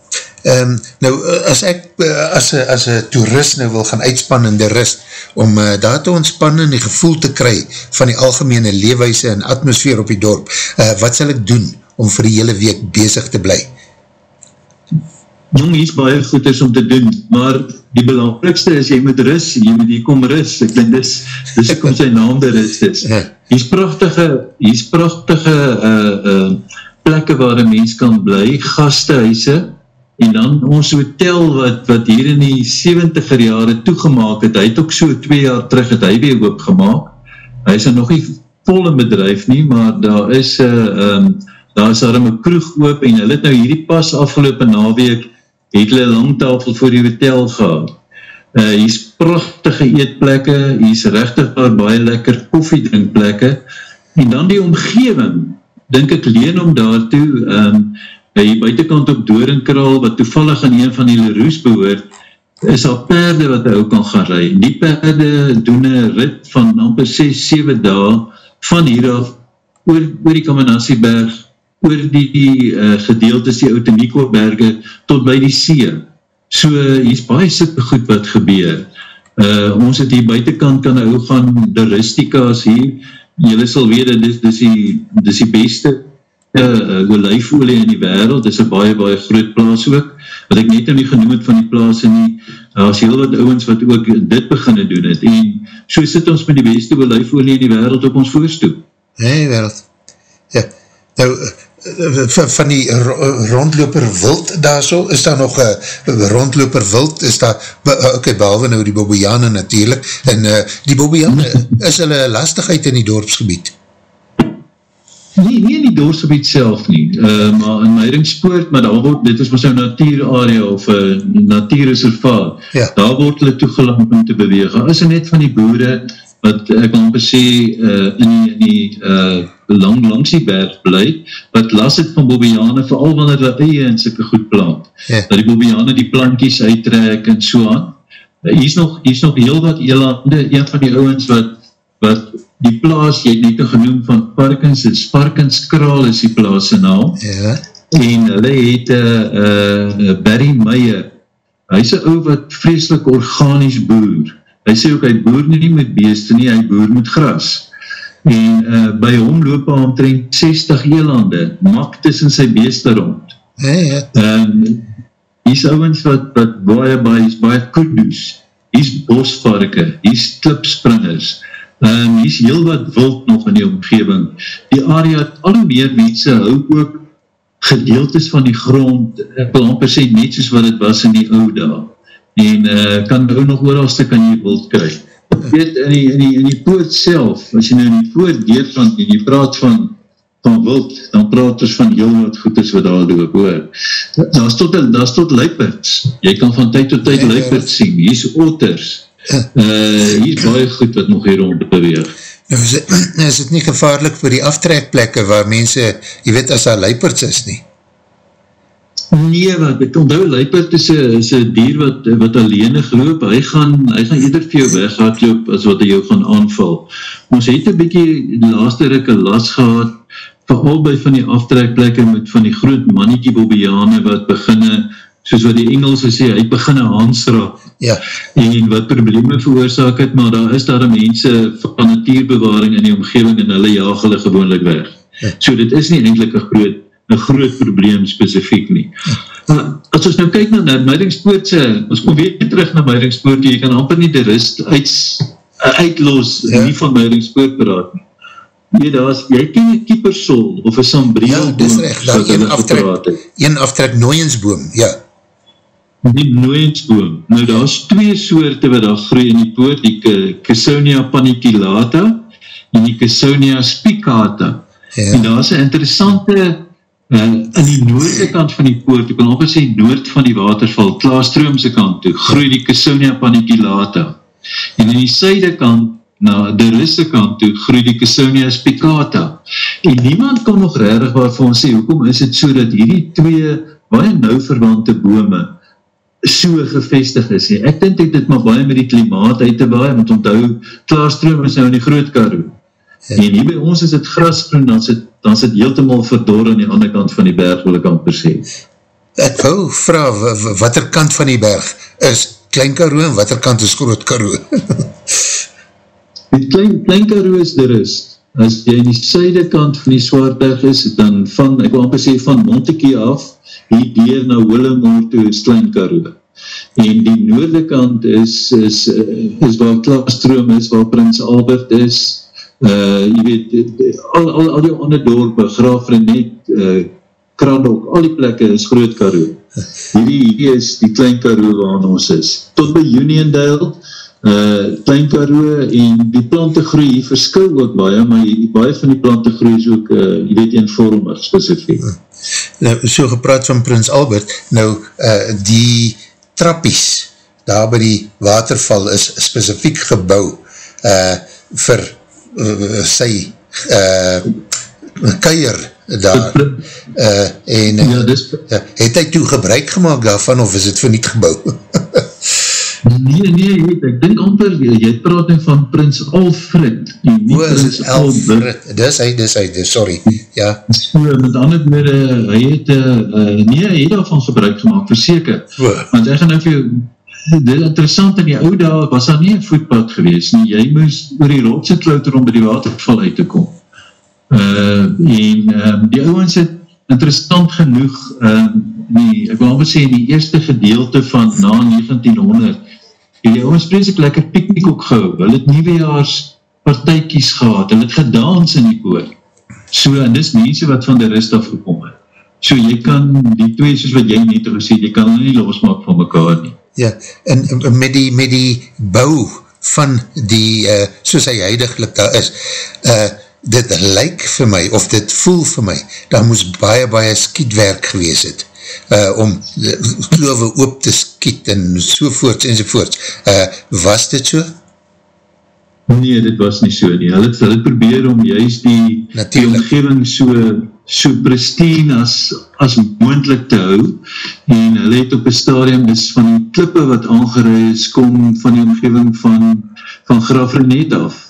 Um, nou, as ek as, as een toerist nou wil gaan uitspan in de rust, om uh, daar te ontspannen en die gevoel te kry van die algemene leefwijse en atmosfeer op die dorp, uh, wat sal ek doen om vir die hele week bezig te bly? Jong, hier is baie goed is om te doen, maar die belangrijkste is, jy moet ris, jy moet hier kom ris, ek denk, dis, dis kom sy naam de ris is. Ja. Hier is prachtige, hier is prachtige uh, uh, plekke waar een mens kan bly, gastehuise, en dan ons hotel wat, wat hier in die 70er jare toegemaak het, hy het ook so twee jaar terug het hy weer opgemaak, hy is er nog nie volle bedrijf nie, maar daar is, uh, um, daar is daar een kroeg oop, en hy het nou hierdie pas afgelopen naweek, het hulle lang tafel voor die hotel gehad. Uh, hier is prachtige eetplekke, hier is rechtig waar baie lekker koffiedrinkplekke, en dan die omgeving, denk ek leen om daartoe, um, hier buitenkant op Dorenkraal, wat toevallig aan een van die Leroes behoort, is al perde wat hy ook kan gaan rij. Die perde doen een rit van amper 6-7 dae van hier af oor, oor die Kamanasieberg oor die uh, gedeeltes die Outeniko berge tot by die see. So, hier is baie sikke goed wat gebeur. Uh, ons het hier buitenkant kan nou gaan, de rustika's hier, jylle sal weet, dit is, dit is, die, dit is die beste uh, olijfolie in die wereld, dit is een baie, baie groot plaas ook, wat ek net nou nie genoem het van die plaas en die, as heel wat ouwens wat ook dit beginne doen het, en so sit ons met die beste olijfolie in die wereld op ons voorstoep. Nee, wereld. Ja, nou, van die rondloper wild daar so, is daar nog een rondloper wild, is daar, ok, behalwe nou die Bobbejane natuurlijk, en uh, die Bobbejane, is hulle lastigheid in die dorpsgebied? Nee, nie in die dorpsgebied self nie, uh, maar in Meiringspoort, maar daar word, dit is maar so'n natuurarea of uh, natuurreservaat, ja. daar word hulle toegelang om te beweeg. Is er net van die boere, wat ek amper sê uh, in die, in die uh, lang langs die berg bly, wat las het van Bobbejane, vooral wanneer die eie in syke goed plant, ja. dat die Bobbejane die plankies uittrek en so aan. Uh, hier is nog, hier is nog heel wat elande, een van die ouwens wat, wat die plaas, jy het net genoem van Parkins, het Sparkins Kraal is die plaas in naam, ja. en hulle het uh, uh, Barry Meijer, hy is een ouw wat vreselik organisch boer, hy sê ook, hy boer nie met beeste nie, hy boer met gras. En uh, by hom loop hy omtrent 60 eelande, mak tussen sy beeste rond. Hey, ja. um, hy is ouwens wat, wat baie, baie, baie kudoes, hy is bosvarke, hy is klipspringers, um, hy is heel wat wild nog in die omgeving. Die area het al meer mense hou ook gedeeltes van die grond, ek wil amper sê net soos wat het was in die oude dag en uh, kan nou nog ooralste kan jy wild kry. Weet, in die, in, die, in die poort self, as jy nou in die poort deurkant en jy praat van, van wild, dan praat ons van heel wat goeders wat daar loop, hoor. Daar is tot, daar is tot luiperts, jy kan van tyd tot tyd ja, ja. luiperts sien, hier is otters, uh, hier is baie goed wat nog hier rond beweeg. Nou is het, is het nie gevaarlik vir die aftrekplekke waar mense, jy weet as daar luiperts is nie? Nee, wat, ek onthou, luipert is een dier wat, wat alleen geloop, hy gaan, hy gaan eerder vir jou weghardloop as wat hy jou gaan aanval. Ons het een bykie die laaste rikke las gehad, vooral by van die aftrekplekke met van die groot mannetjie bobbejane wat beginne, soos wat die Engelse sê, hy beginne hansra, ja. en wat probleme veroorzaak het, maar daar is daar mense van natuurbewaring in die omgeving en hulle jaag hulle gewoonlik weg. Ja. So dit is nie eindelijk een groot een groot probleem specifiek nie. Uh, as ons nou kyk na, na Meidingspoort, ons kom weer terug na Meidingspoort, jy kan amper nie de rust uit, uh, uitloos, ja. nie van Meidingspoort praat nie. Nee, daar is, jy ken een kiepersol, of een sambreel ja, dis recht, daar een aftrek, een aftrek nooiensboom, ja. Die nooiensboom. Nou daar is twee soorte wat daar groei in die poort, die Casonia paniculata en die Casonia spicata. Ja. En daar is een interessante, uh, in die noorde kant van die poort, ek nog eens sê noord van die waterval, Klaastroomse kant toe, groei die Casonia paniculata. En in die syde kant, na de risse kant toe, groei die Casonia spicata. En niemand kan nog rarig waarvan sê, hoekom is het so dat hierdie twee baie nou verwante bome so gevestig is. Ek dink dit maar baie met die klimaat uit te baie, want onthou, klaarstroom is nou in die groot karo. Ja. En hier by ons is het grasgroen, dan is het, dan is het heeltemaal verdor aan die ander kant van die berg, wil ek amper sê. Ek wou vraag, wat er kant van die berg is klein karo en wat er kant is groot karo? die klein, klein karo is de rust. As jy in die syde kant van die Swaardberg is, dan van, ek wil amper sê, van Montekie af, hier dier na Willemoor toe is Klein Karoo. En die noorde kant is, is, is waar Klaastroom is, waar Prins Albert is, uh, jy weet, al, al, al die ander dorpe, Graaf Renet, uh, Kradok, al die plekke is Groot Karoo. Hierdie, hier is die Klein Karoo waar ons is. Tot by Uniondale, uh, Klein Karoo en die plante groei, die verskil ook baie, maar die, baie van die plante groei is ook, uh, jy weet, eenvormig specifiek. Ja nou, so gepraat van Prins Albert, nou uh, die trappies daar by die waterval is specifiek gebouw uh, vir uh, sy uh, keier daar uh, en ja, dis, uh, het hy toe gebruik gemaakt daarvan of is het vir niet gebouw? Nee, nee, weet, ek dink amper, jy praat nou van Prins Alfred. O, is Alfred, dis hy, dis hy, dis, sorry, ja. So, met ander meer, hy het, uh, nee, hy het daarvan gebruik gemaakt, verseker. O. Want ek gaan nou vir jou, dit interessant in die oude dag, was daar nie een voetpad gewees nie, jy moes oor die rotse klouter om by die waterval uit te kom. Uh, en um, die ouwens het interessant genoeg, um, nie, ek wil maar sê, in die eerste gedeelte van na 1900, en die ons presek lekker piknik ook gehou, hulle het nieuwejaars partijkies gehad, hulle het gedans in die koor, so, en dis mense wat van die rust afgekom het, so jy kan, die twee soos wat jy net gesê, jy kan nie losmaak van mekaar nie. Ja, en met die, met die bou van die, uh, soos hy huidiglik daar is, uh, dit lyk vir my, of dit voel vir my, daar moes baie, baie skietwerk gewees het, uh, om klove oop te skiet en sovoorts en sovoorts. Uh, was dit so? Nee, dit was nie so nie. Hulle het, hulle het probeer om juist die, die omgeving so, so pristine as, as moendlik te hou en hulle het op een stadium dus van die klippe wat aangeruid is, kom van die omgeving van, van Graf Renet af.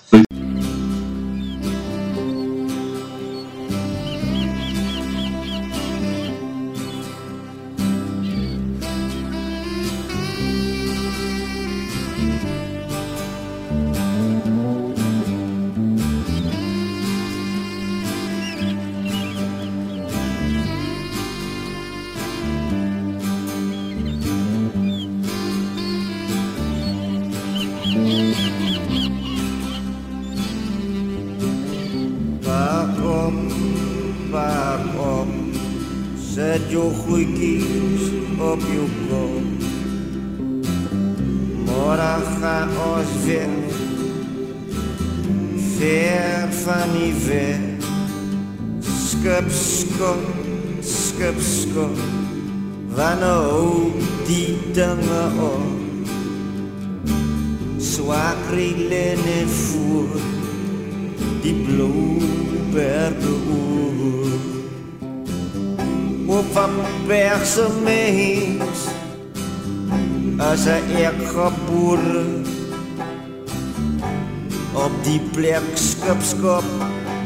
By skipskop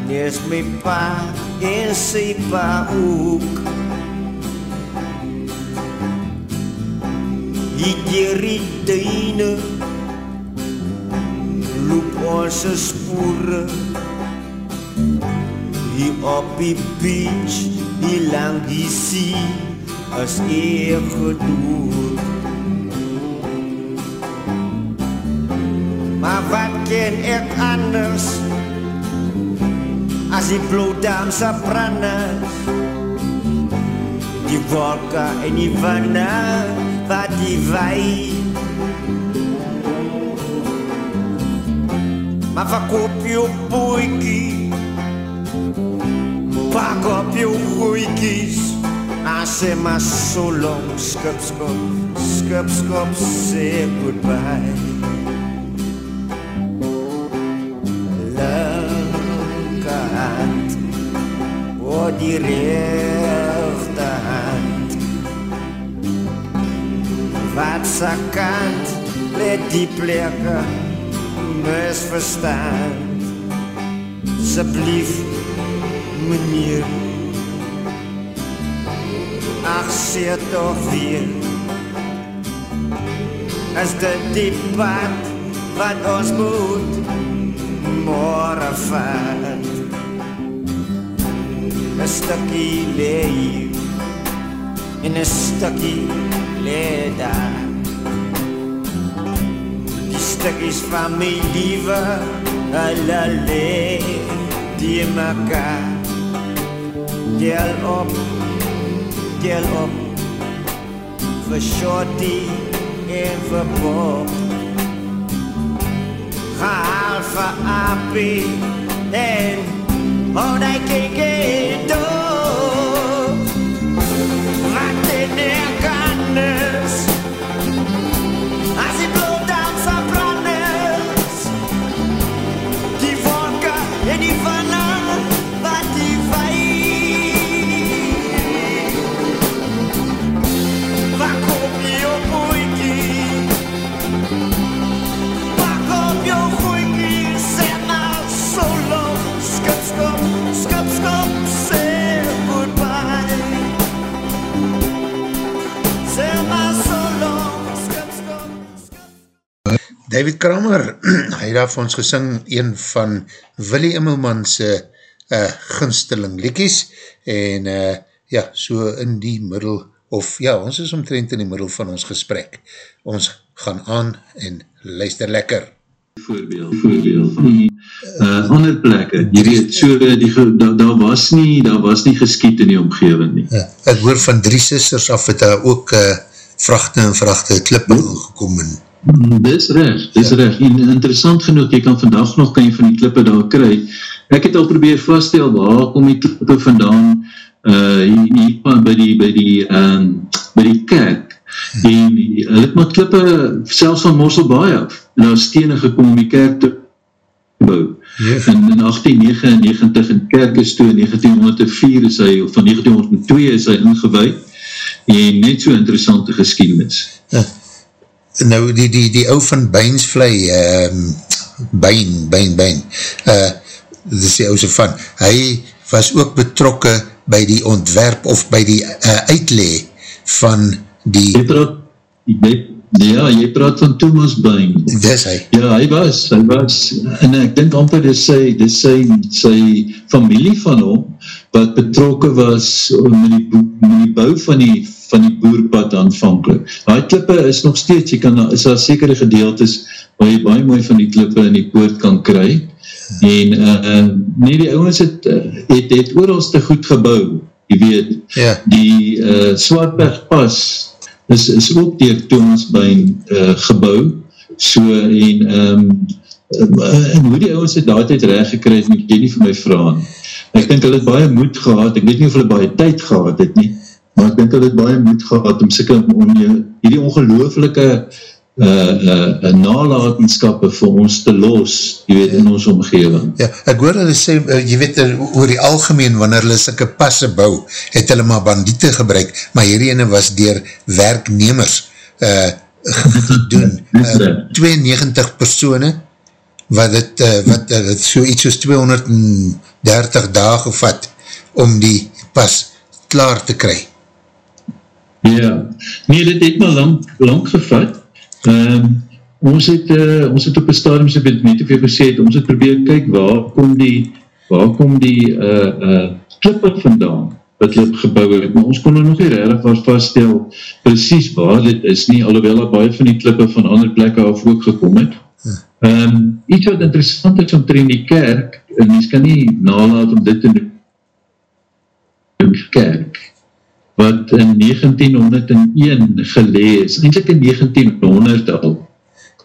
Nees my pa en sy pa ook. Hier dier die duine Loop ons spore Hier op die beach Hier lang die see As ek gedood Maar wat ken ek anders as die bloedams branden. Die wolken en die wanne wat die wei Maar verkoop jou boekie Pak op jou goeikies I say my so long skip skop skip skop say goodbye die rechte hand Wat sa kant let die plekke misverstand Asseblief meneer. Ach, sê toch weer. Is dit die pad wat ons moet Morgen vat Een stukkie leef En een stukkie leef daar Die stukkies van my liewe Hulle leef die mekaar Deel op deel op. Vir Shorty en vir Bob. Gehaal vir Appie en All day kiki do David Kramer, hy het daar vir ons gesing een van Willie Immelmanse uh, gunsteling liekies en uh, ja, so in die middel of ja, ons is omtrent in die middel van ons gesprek. Ons gaan aan en luister lekker. voorbeeld, voorbeeld van die uh, ander plekke, jy weet, so die, daar daar was nie, daar was nie geskiet in die omgeving nie. Ja, ek hoor van drie sisters af het daar ook uh, vrachte en vrachte klippe gekom en Dis recht, dis ja. recht. En interessant genoeg, jy kan vandag nog kan jy van die klippe daar kry. Ek het al probeer vaststel, waar kom die klippe vandaan, uh, hier, hier by die, by die, um, by die kerk. En die- hulle het maar klippe, selfs van Mosselbaai af, en daar stene gekom om die kerk te bou. Ja. En in 1899 in kerk is toe, in 1904 is hy, of van 1902 is hy ingewijd, en net so interessante geschiedenis. Nou die, die, die ou van Beinsvlei, um, Bein, Bein, Bein, uh, dit is die ouse van, hy was ook betrokke by die ontwerp of by die uh, uitlee van die, Jy praat, jy, ja, jy praat van Thomas Bain. dis hy, Ja, hy was, hy was, en ek dink amper dis sy, dis sy, sy familie van hom, wat betrokke was met die, met die bou van die, van die boerpad aanvankelijk. Daai klippe is nog steeds, jy kan, is daar sekere gedeeltes, waar jy baie mooi van die klippe in die poort kan kry, en, uh, nee, die ouwens het, het, het oorals te goed gebouw, jy weet, ja, die uh, Swartbergpas is, is ook dier Thomas Bain uh, gebouw, so en um, en hoe die ouwens het daar tijd recht gekry, moet jy nie vir my vraag. Ek dink hulle het baie moed gehad, ek weet nie of hulle baie tyd gehad het nie, maar ek dink hulle het baie moed gehad om sikke, om die, hierdie ongelooflike uh, uh, nalatenskappe vir ons te los, jy weet, in ons omgeving. ja, ek hoor hulle sê, uh, jy weet, uh, oor die algemeen, wanneer hulle sikke passe bou, het hulle maar bandiete gebruik, maar hierdie ene was dier werknemers uh, gedoen, uh, 92 persone, wat het, uh, wat uh, het so iets soos 230 dagen gevat, om die pas klaar te kry. Ja, nee, dit het maar lang, lang gevat. Um, ons het, uh, ons het op een stadium, so met net of jy gesê het, ons het probeer kyk waar kom die, waar kom die uh, uh, klippe vandaan, wat hulle gebouw het, maar ons kon er nog nie redig was vaststel, precies waar dit is nie, alhoewel er baie van die klippe van ander plekke af ook gekom het. Um, iets wat interessant is omtrent die kerk, en mens kan nie nalaat om dit te doen, kerk, wat in 1901 gelees, eindelijk in 1900 al,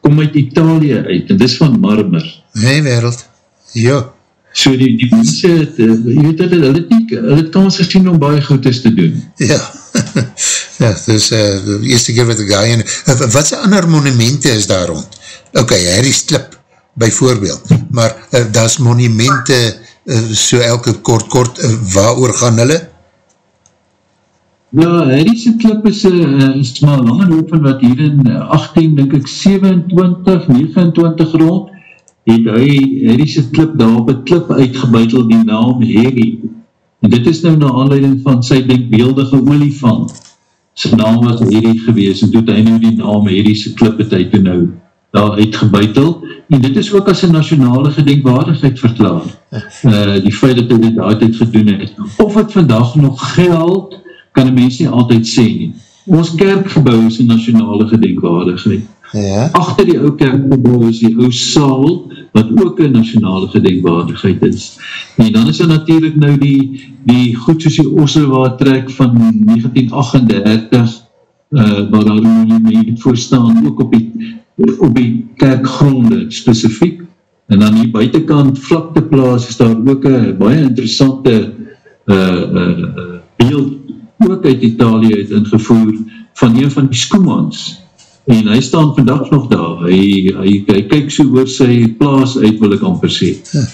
kom uit Italië uit, en dis van marmer. Nee, wereld. Ja. So die, die mense, het, uh, jy weet, hulle, hulle, het nie, hulle het kans gesien om baie goedes te doen. Ja. ja, dis uh, die eerste keer wat ek daar in, uh, wat sy ander monumente is daar rond? Ok, Harry's Klip, by voorbeeld, maar uh, daar is monumente uh, so elke kort kort, uh, waar oor gaan hulle? Ja, Harry's Klip is, uh, is maar lange lopen wat hier in 18, denk ek, 27, 29 rond, het hy Harry's klip daar op het klip uitgebeitel die naam Harry. En dit is nou na aanleiding van sy denkbeeldige olifant. Sy naam was Harry gewees en toet hy nou die naam Harry's klip het hy toen nou daar uitgebeitel. En dit is ook as een nationale gedenkwaardigheid verklaar. Uh, die feit dat hy dit altijd gedoen het. Of het vandag nog geld, kan die mens nie altyd sê nie. Ons kerkgebouw is een nationale gedenkwaardigheid. Ja. Achter die ou kerkgebouw is die ou saal, wat ook een nationale gedenkwaardigheid is. En dan is er natuurlijk nou die, die goed soos die Ossewaard trek van 1938, uh, waar daar een monument voor staan, ook op die, op die kerkgronde specifiek. En dan die buitenkant vlakte plaas is daar ook een baie interessante uh, uh, beeld, ook uit Italië uit ingevoer, van een van die skoemans, en hy staan vandag nog daar, hy, hy, hy kyk so oor sy plaas uit, wil ek amper sê. Ja.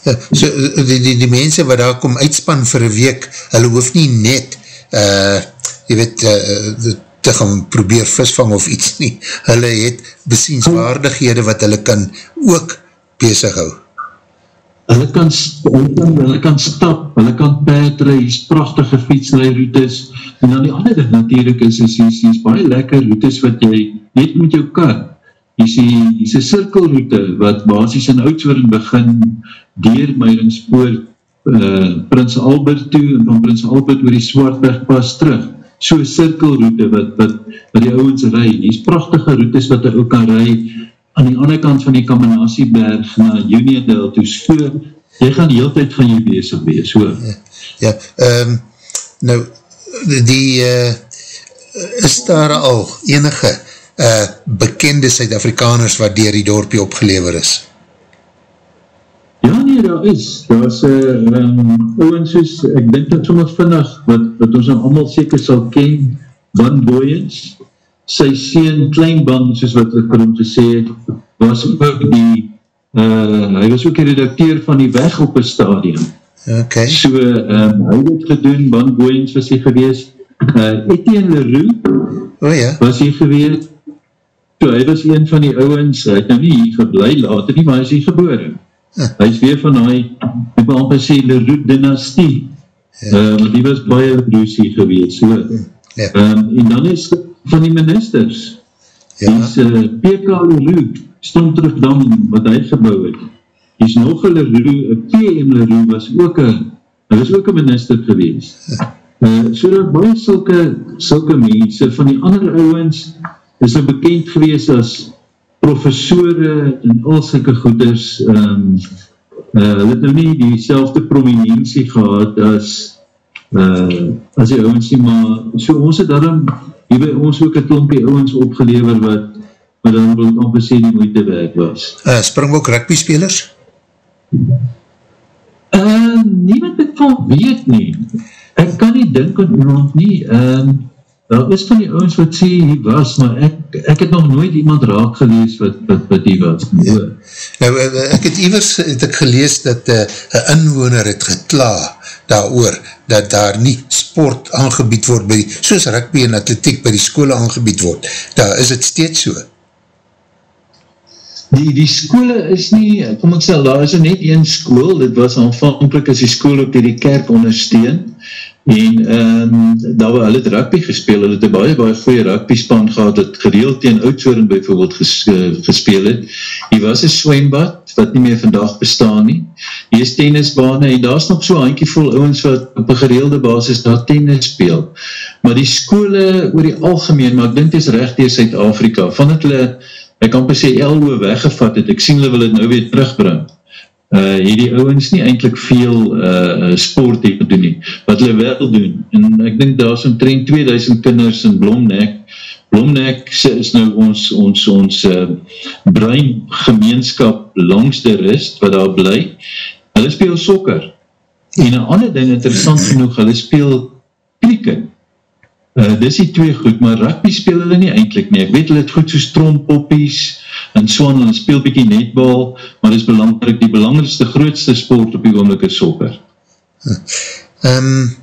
Ja, so, die, die, die mense wat daar kom uitspan vir een week, hulle hoef nie net, uh, jy weet, uh, te gaan probeer visvang of iets nie, hulle het besienswaardighede wat hulle kan ook bezig hou. Hulle kan, kan, hulle kan stap, hulle kan paadreis, prachtige fietsrijroutes, En dan die ander ding natuurlijk is, is, is, is baie lekker routes wat jy net met jou kan. Jy sê, jy sê cirkelroute wat basis in Oudshoorn begin dier Meiringspoort uh, Prins Albert toe en van Prins Albert oor die Swartweg pas terug. So cirkelroute wat, wat, wat die ouwens rij. Die is prachtige routes wat hy ook kan rij aan die ander kant van die Kaminasieberg na Uniondale toe. So, jy gaan die hele tijd van jy bezig wees. So. Ja, ja um, nou, die uh, is daar al enige uh, bekende Suid-Afrikaners wat dier die dorpie opgelever is? Ja nee, daar is. Daar is uh, um, ouwens soos, ek denk dat soms vinnig, wat, wat ons nou allemaal seker sal ken, Van Boyens, sy sien Kleinban, soos wat ek kan om te sê, was ook die, uh, hy was ook die redacteur van die weg op een stadium. Okay. So, um, hy het gedoen, Van Boyens was hy gewees, uh, Etienne Leroux oh, ja. was hy gewees, so, hy was een van die ouwens, hy het nou nie hier geblei later nie, maar hy is hier gebore. Huh. Hy is weer van hy, ek wil amper sê Leroux dynastie, ja. uh, want hy was baie Leroux hier gewees, so. Ja. Um, en dan is van die ministers, ja. die is uh, P.K. Leroux, Stomtrugdam, wat hy gebouw het, die is nog een Leroux, een P.M. Leroux was ook een, hy was ook een minister gewees. Uh, so dat baie sulke, sulke mense, van die andere ouwens, is hy bekend gewees as professore en al sulke goeders, um, uh, hulle het nou nie die selfde prominentie gehad as, uh, as die ouwens nie, maar so ons het daarom, hier by ons ook een klompie ouwens opgelever wat, wat dan wil ek amper sê die moeite werk was. Uh, Springbok rugby spelers? Uh, nie wat ek van weet nie. Ek kan nie dink aan iemand nie. Um, daar is van die ouders wat sê hy was, maar ek, ek het nog nooit iemand raak gelees wat, wat, wat hy was. Ja. Nou, eh, ek het iwers het ek gelees dat uh, een inwoner het getla daar oor, dat daar nie sport aangebied word, by, soos rugby en atletiek by die skole aangebied word. Daar is het steeds so die, die skole is nie, kom ek sê, daar is net een school, dit was aanvankelijk as die school op die, die kerk ondersteun, en um, daar waar hulle het rugby gespeel, hulle het een baie, baie goeie rugby span gehad, het gedeeld tegen Oudsoren bijvoorbeeld ges, uh, gespeel het, die was een swembad, wat nie meer vandag bestaan nie, die is tennisbane, en daar is nog so handkie vol ouwens wat op een gereelde basis daar tennis speel, maar die skole oor die algemeen, maar ek dink het is recht hier Zuid-Afrika, van het hulle ek kan per se elwe weggevat het, ek sien hulle wil het nou weer terugbring, uh, het die ouwens nie eindelijk veel uh, sport te doen nie, wat hulle wel doen, en ek denk daar is omtrent 2000 kinders in Blomnek, Blomnek is nou ons, ons, ons uh, brein gemeenskap langs de rust, wat daar bly, hulle speel sokker, en een ander ding, interessant genoeg, hulle speel krieken, Uh, dis die twee goed, maar rugby speel hulle nie eindelijk nie. Ek weet hulle het goed so strompoppies en so aan, hulle speel bykie netbal, maar dis belangrijk, die belangrikste, grootste sport op die oomlik is soccer. Um,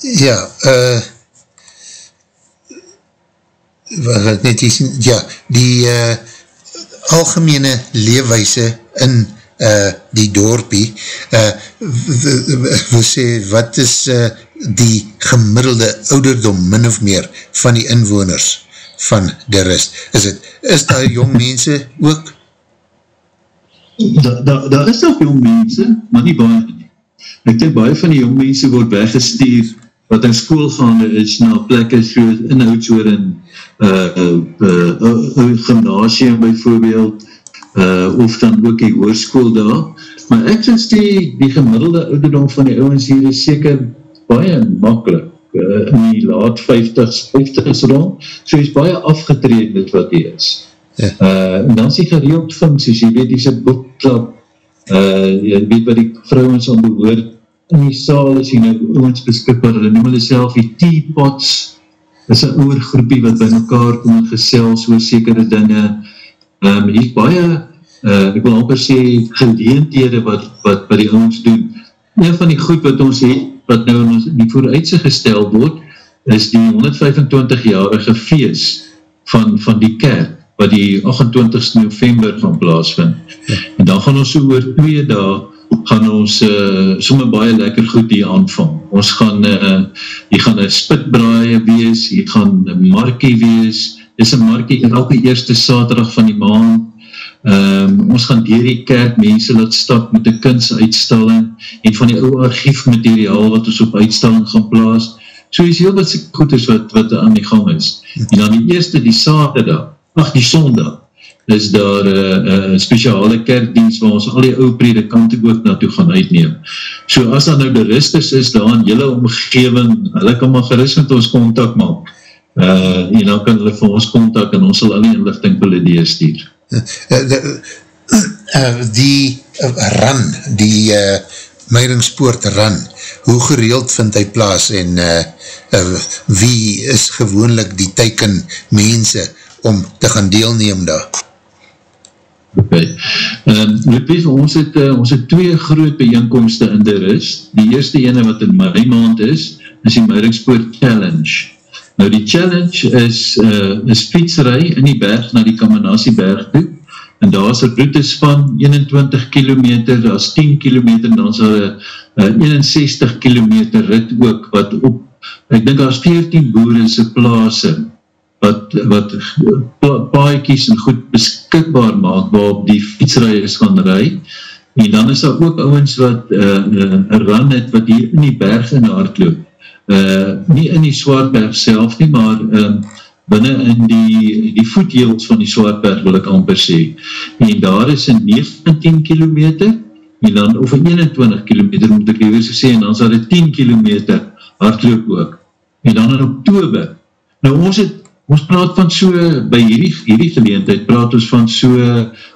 ja, uh, wat net hier sien, ja, die uh, algemene leefwijse in uh, die dorpie, uh, wil sê, wat is uh, die gemiddelde ouderdom min of meer van die inwoners van de rest. Is het, is daar jong mense ook? Daar da, da is daar jong mense, maar nie baie nie. Ek denk baie van die jong mense word weggestuur wat in school gaande is na plekke so inhoud so in uh, uh, uh, uh, gymnasium bijvoorbeeld uh, of dan ook die hoorschool daar. Maar ek vind die, die gemiddelde ouderdom van die ouwens hier is seker baie makkelijk uh, in die laat 50s, 50s rond, so is baie afgetreed met wat die is. Ja. Uh, en dan is die gereeld funksies, jy weet, die sy boekklap, uh, jy weet wat die vrouwens aan behoort, in die saal is jy nou oons beskipper, hulle noem hulle self die teapots, is een oorgroepie wat by mekaar kom en gesels oor sekere dinge, um, hier is baie, uh, ek wil amper sê, geleentede wat, wat, wat die ons doen, een van die goed wat ons het, wat nou die vooruitse gestel word, is die 125-jarige feest van, van die kerk, wat die 28 november gaan plaasvind. En dan gaan ons so oor twee dag, gaan ons uh, somme baie lekker goed hier aanvang. Ons gaan, uh, hier gaan een spitbraaie wees, hier gaan een markie wees, is een markie elke eerste saterdag van die maand, Um, ons gaan dier die kerk mense laat stap met die kunstuitstalling en van die ouwe archiefmateriaal wat ons op uitstalling gaan plaas. So is heel wat goed is wat, wat aan die gang is. En dan die eerste, die saterdag, ach die sondag, is daar een uh, uh, speciale kerkdienst waar ons al die ouwe predikante ook naartoe gaan uitneem. So as daar nou de rusters is daar in jylle omgeving, hulle kan maar gerust met ons contact maak. Uh, en dan kan hulle vir ons contact en ons sal al die inlichting vir hulle deurstuur. Eh, eh, die ran, die uh, Meiringspoort ran, hoe gereeld vind hy plaas en uh, uh, wie is gewoonlik die teiken mense om te gaan deelneem daar? Okay. Um, Lupie, ons, het, uh, ons het twee groot bijeenkomste in de rust. Die eerste ene wat in my maand is, is die Meiringspoort Challenge. Nou die challenge is, uh, is fietsrij in die berg na die Kamanasieberg toe. En daar is een routes van 21 km, daar is 10 km en dan is daar een 61 km rit ook wat op, ek denk daar is 14 boerense plaas wat, wat paaikies en goed beskikbaar maak waarop die fietsrijders gaan rij en dan is daar ook ouwens wat uh, uh, een run het wat hier in die berg in hard loop uh, nie in die Swartberg self nie, maar um, binnen in die, die voetjeels van die Swartberg wil ek amper sê. En daar is een 19 kilometer, en dan, of een 21 kilometer moet ek liever so sê, en dan is daar een 10 kilometer hardloop ook. En dan in oktober. Nou ons het, ons praat van so, by hierdie, hierdie geleentheid, praat ons van so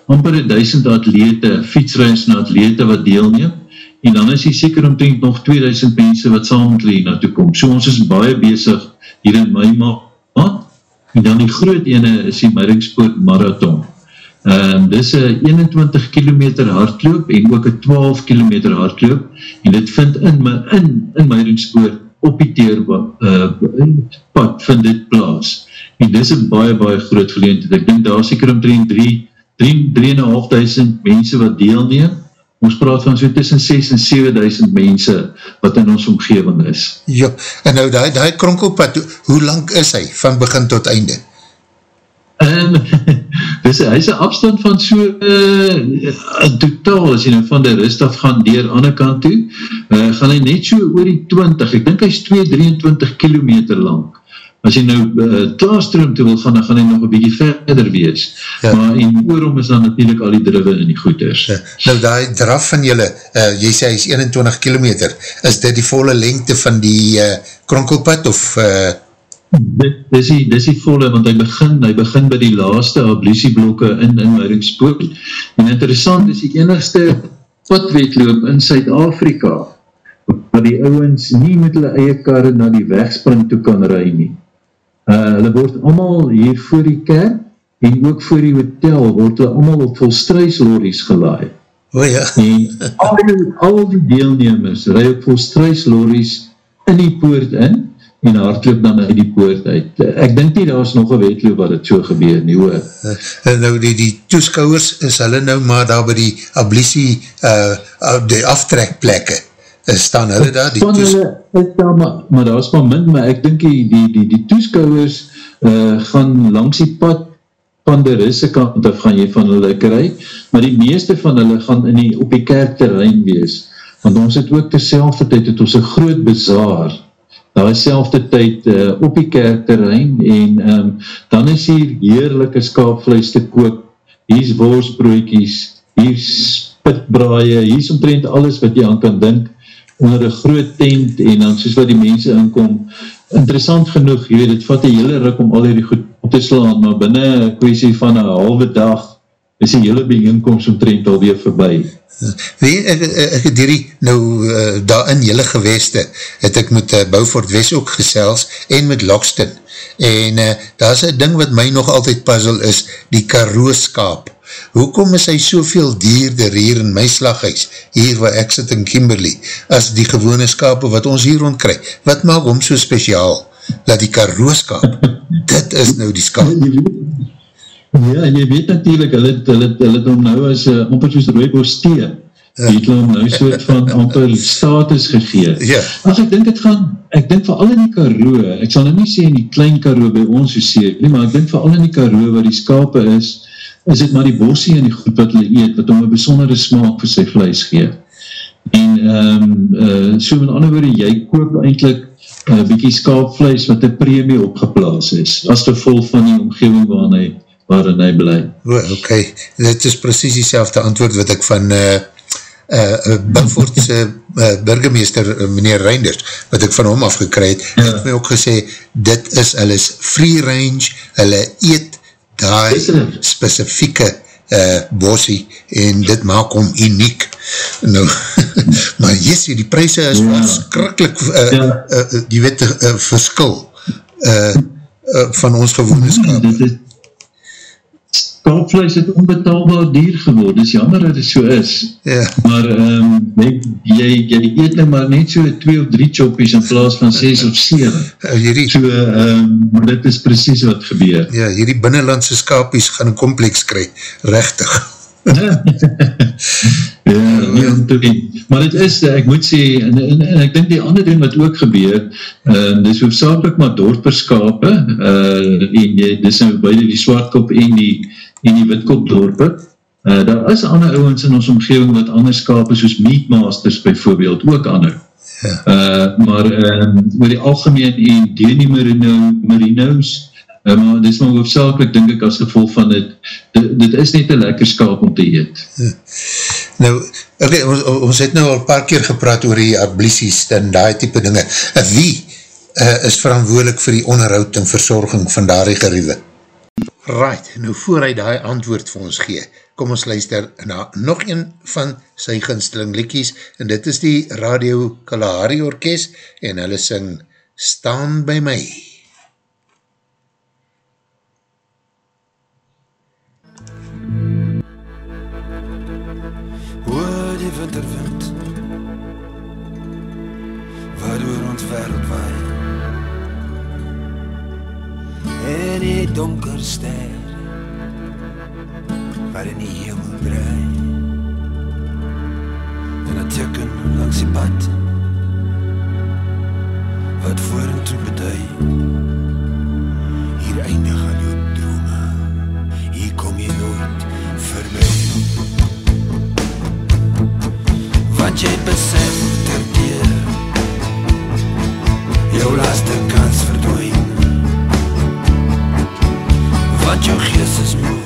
amper 1000 atlete, fietsreis na atlete wat deelneem, en dan is hy seker omtrent nog 2000 mense wat saam met hulle naartoe kom. So ons is baie bezig hier in my maand, en dan die groot ene is die Meringspoort Marathon. Um, dis een 21 kilometer hardloop en ook een 12 kilometer hardloop en dit vind in, my, in, in Meringspoort op die teerpad uh, vind dit plaas. En dis een baie, baie groot geleend. Ek denk daar seker omtrent 3.500 mense wat deelneem ons praat van so tussen 6 en 7000 mense wat in ons omgeving is. Ja, en nou die, die kronkelpad, hoe lang is hy van begin tot einde? Um, dis, hy is een afstand van so uh, totaal, as jy nou van die rust af gaan dier ander kant toe, uh, gaan hy net so oor die 20, ek dink hy is 223 kilometer lang, as jy nou uh, klaarstroom toe wil gaan, dan gaan hy nog een bykie verder wees. Ja. Maar en oorom is dan natuurlijk al die drive in die goeders. Ja. Nou die draf van julle, uh, jy sê hy is 21 kilometer, is dit die volle lengte van die uh, kronkelpad of... Uh... Dit, dit, is die, dit is die volle, want hy begin, hy begin by die laaste ablisieblokke in, in Meringspoort. En interessant is die enigste padwetloop in Suid-Afrika, waar die ouwens nie met hulle eie karre na die wegspring toe kan rij nie. Uh, hulle word allemaal hier voor die kerk en ook voor die hotel word hulle allemaal op volstruislorries gelaai. O oh ja. En al die, al die deelnemers rij op volstruislorries in die poort in en hardloop dan uit die poort uit. Ek dink nie, daar is nog een wetloop wat het so gebeur nie, hoor. En nou, die, die toeskouwers is hulle nou maar daar by die ablisie, uh, die aftrekplekke, staan hulle daar? Die toes... hulle, is daar, maar, maar daar is maar min, maar ek dink die, die, die, die toeskouwers uh, gaan langs die pad van de risse kant af gaan jy van hulle kry, maar die meeste van hulle gaan in die, op die kerkterrein wees, want ons het ook terselfde tyd, het ons een groot bazaar, daar is selfde tyd uh, op die kerkterrein en um, dan is hier heerlijke skaapvlees te koop, hier is worstbroekies, hier is pitbraaie, hier is omtrent alles wat jy aan kan dink, onder een groot tent en dan soos wat die mense inkom, interessant genoeg, jy weet, het vat die hele ruk om al die goed op te slaan, maar binnen een kwestie van een halve dag, is die hele bijeenkomst omtrent alweer voorbij. Weet, ek, ek, het hierdie nou uh, daar in jylle geweste, het ek met uh, Beaufort West ook gesels, en met Lockston, en uh, daar is een ding wat my nog altyd puzzle is, die karooskaap. Hoekom is hy soveel dierder hier in my slaghuis, hier waar ek sit in Kimberley, as die gewone skape wat ons hier rondkry? Wat maak hom so speciaal? Dat die karooskaap, dit is nou die skaap. Ja, en jy weet natuurlijk, hulle hulle, hulle het om nou as uh, amper soos rooibos thee, ja. het hulle nou soort van amper status gegeen. Ja. Ach, ek dink het gaan, ek dink vooral in die karoo, ek sal nou nie sê in die klein karoo by ons so sê, nie, maar ek dink vooral in die karoo waar die skape is, is het maar die bossie en die goed wat hulle eet, wat om een besondere smaak vir sy vlees gee. En um, uh, so met ander woorde, jy koop eindelijk een uh, bykie skaapvlees wat een premie opgeplaas is, as te vol van die omgeving waar hy waarin hy bly. O, ok, dit is precies die selfde antwoord wat ek van uh, uh, Beaufortse uh, burgemeester, uh, meneer Reinders, wat ek van hom afgekry het, ja. het my ook gesê, dit is, hulle is free range, hulle eet die specifieke uh, bossie, en dit maak hom uniek. Nou, maar jessie, die prijse is ja. skrikkelijk, uh, ja. uh, die weet, uh, verskil uh, uh, van ons gewone skap. Dit is kalkvlees het onbetaalbaar dier geworden, is jammer dat het so is. Ja. Maar um, jy, jy eet nou maar net so 2 of 3 choppies in plaas van 6 of 7. Uh, hierdie, so, um, maar dit is precies wat gebeur. Ja, hierdie binnenlandse skapies gaan een complex kry, rechtig. ja, doen. Maar het is, ek moet sê, en, en, en ek denk die ander ding wat ook gebeur, uh, dis hoofdzakelijk maar dorperskape, uh, en dis nou beide die swartkop en die, en die witkopdorpe, uh, daar is ander ouwens in ons omgeving wat ander skape, soos meatmasters bijvoorbeeld, ook ander. Ja. Uh, maar um, oor die algemeen en Deni Merino, Merino's, uh, maar dit is maar hoofdzakelijk, denk ek, as gevolg van dit, dit, dit is net een lekker skaap om te eet. Ja. Nou, okay, ons, ons het nou al paar keer gepraat oor die ablissies en die type dinge. Wie uh, is verantwoordelik vir die onderhoud en verzorging van daar die geriewe? Right, nou voor hy die antwoord vir ons gee, kom ons luister na nog een van sy ginsteling liekies, en dit is die Radio Kalahari Orkest, en hulle sing Staan by my. Hoor die winterwind Waardoor ons wereld En die donker ster Waar in die hemel draai. En het teken langs die pad Wat voor en toe bedui. Hier eindig aan jou drome Hier kom jy nooit voorbij Want jy besef ter keer Jou laaste kans verdwijn this is me.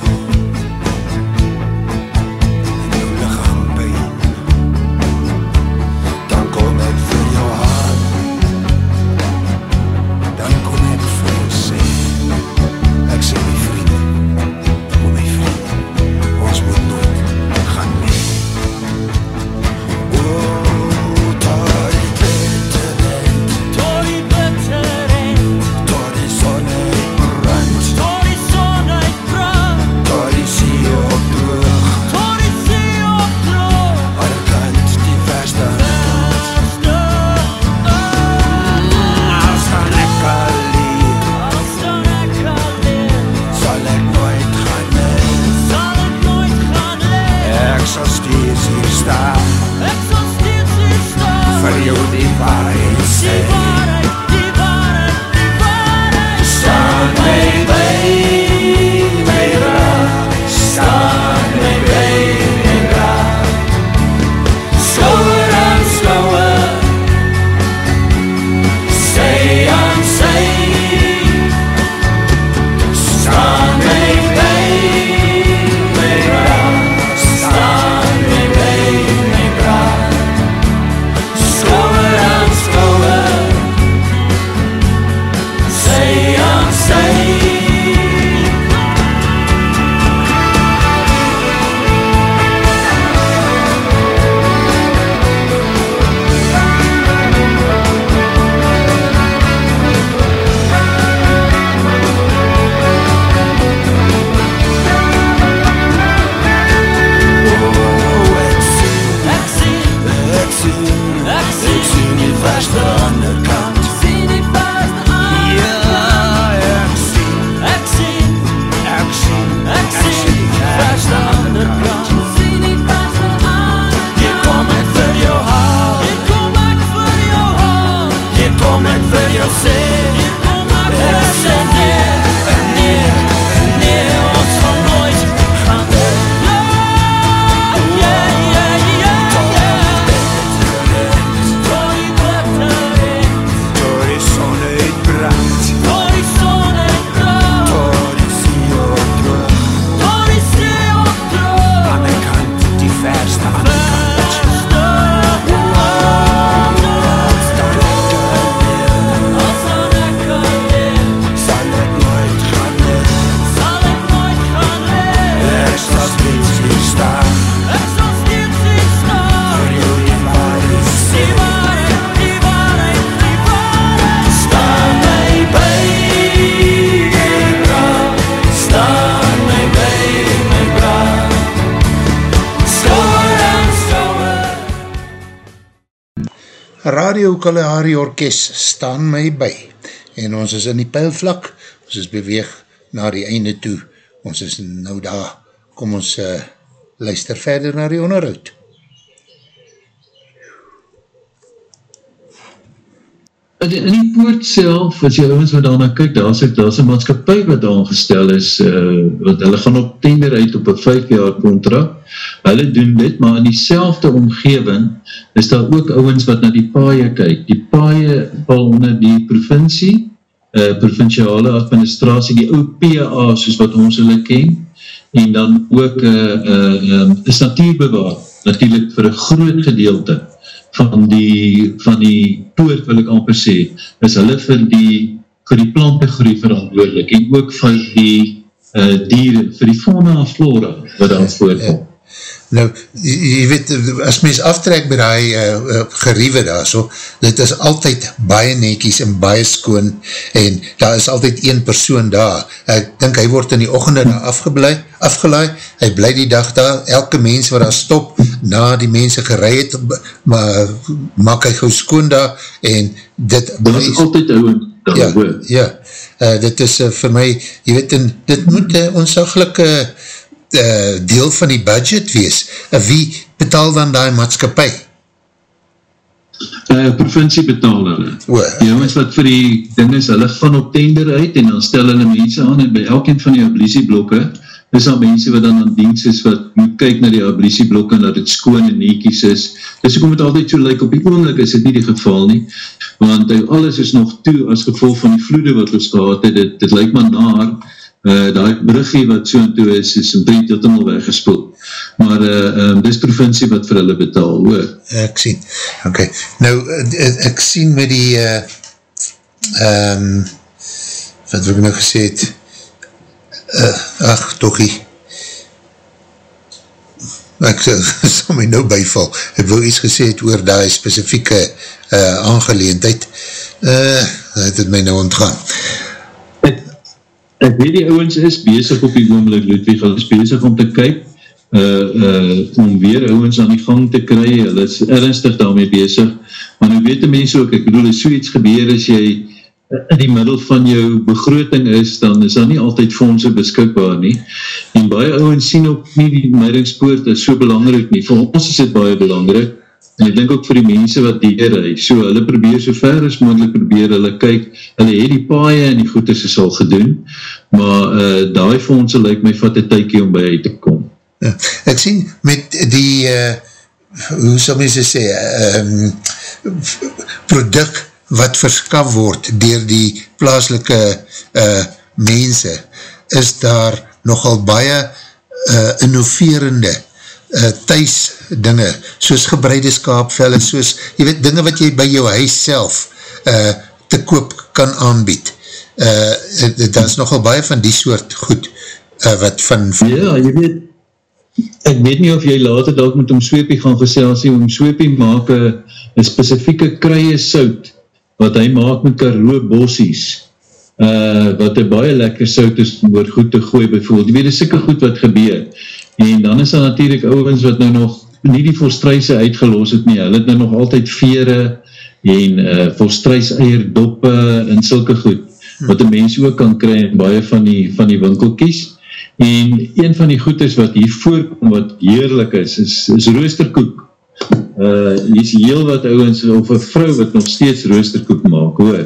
Radio Kalahari Orkest staan my by en ons is in die pijlvlak, ons is beweeg na die einde toe, ons is nou daar, kom ons uh, luister verder na die onderhoud. Die, in die poort self, as jy ons wat daarna kyk, daar is, daar is een maatskapie wat aangestel is, uh, wat hulle gaan op tender uit op een 5 jaar contract, hulle doen dit, maar in die selfde omgeving is daar ook ouwens wat na die paaie kyk. Die paaie val onder die provincie, uh, provinciale administratie, die OPA, soos wat ons hulle ken, en dan ook uh, uh, um, is natuurbewaar, natuurlijk vir een groot gedeelte, van die, van die poort wil ek amper sê, is hulle vir die, vir die plantegroei verantwoordelik en ook vir die uh, dieren, vir die fauna en flora wat daar voorkom. Nou, jy weet, as mens aftrek by die uh, geriewe daar so, dit is altyd baie nekies en baie skoon en daar is altyd een persoon daar. Ek dink hy word in die ochende daar afgeblaai, afgelaai, hy bly die dag daar, elke mens wat daar stop, na die mense gerei het, maar maak hy gauw skoon daar en dit... Dat is altyd ouwe. Ja, ja, uh, dit is uh, vir my, jy weet, en, dit moet uh, onsaglike uh, uh, deel van die budget wees, uh, wie betaal dan die maatskapie? Uh, provincie betaal hulle. Oh, die jongens wat vir die ding is, hulle van op tender uit en dan stel hulle mense aan en by elkeen van die ablisieblokke is al mense wat dan aan dienst is wat moet kyk na die ablisieblokke en dat het skoon en neekies is. Dus ek kom het altyd so lyk, like, op die oomlik is dit nie die geval nie, want alles is nog toe as gevolg van die vloede wat ons gehad het, dit, dit lyk maar naar, uh, die bruggie wat so en toe is, is breed tot helemaal weggespoeld. Maar uh, um, dis provincie wat vir hulle betaal, hoor. Ek sien, ok. Nou, uh, ek sien met die, uh, um, wat wil ek nou gesê het, uh, ach, tochie, ek sal my nou bijval, ek wil iets gesê het oor die specifieke uh, aangeleendheid, uh, het het my nou ontgaan. Ek weet die ouwens is bezig op die oomlik, Ludwig, hulle is bezig om te kyk, uh, uh, om weer ouwens aan die gang te kry, hulle is ernstig daarmee bezig, maar nou weet die mens ook, ek bedoel, as so iets gebeur, as jy in die middel van jou begroting is, dan is daar nie altyd fondse beskikbaar nie, en baie ouwens sien ook nie die meidingspoort is so belangrijk nie, vir ons is dit baie belangrijk, en ek denk ook vir die mense wat die heren, so hulle probeer so ver as moeilijk probeer, hulle kyk, hulle het die paaie en die goeders is al gedoen, maar uh, die fondse lyk my vat een tykie om by uit te kom. Ja, ek sien met die, uh, hoe sal mense sê, um, product wat verskaf word dier die plaaslike uh, mense, is daar nogal baie uh, innoverende uh, thuis dinge, soos gebreide skaapvelle, soos, jy weet, dinge wat jy by jou huis self uh, te koop kan aanbied. Uh, daar is nogal baie van die soort goed, uh, wat van... Ja, jy weet, ek weet nie of jy later dat met om Sweepie gaan gesels, om Sweepie maak een specifieke kruie sout, wat hy maak met karoo bossies, uh, wat een baie lekker sout is, om oor goed te gooi, bijvoorbeeld, jy weet, is sikke goed wat gebeur, en dan is daar natuurlijk ouwens wat nou nog nie die volstruise uitgeloos het nie, hulle het nou nog altyd vere en uh, volstruis eierdoppe en sulke goed, wat die mens ook kan kry in baie van die, van die winkelkies, en een van die goedes wat hier voorkom, wat heerlik is, is, is roosterkoek, uh, hier is heel wat ouwens, of een vrou wat nog steeds roosterkoek maak, hoor,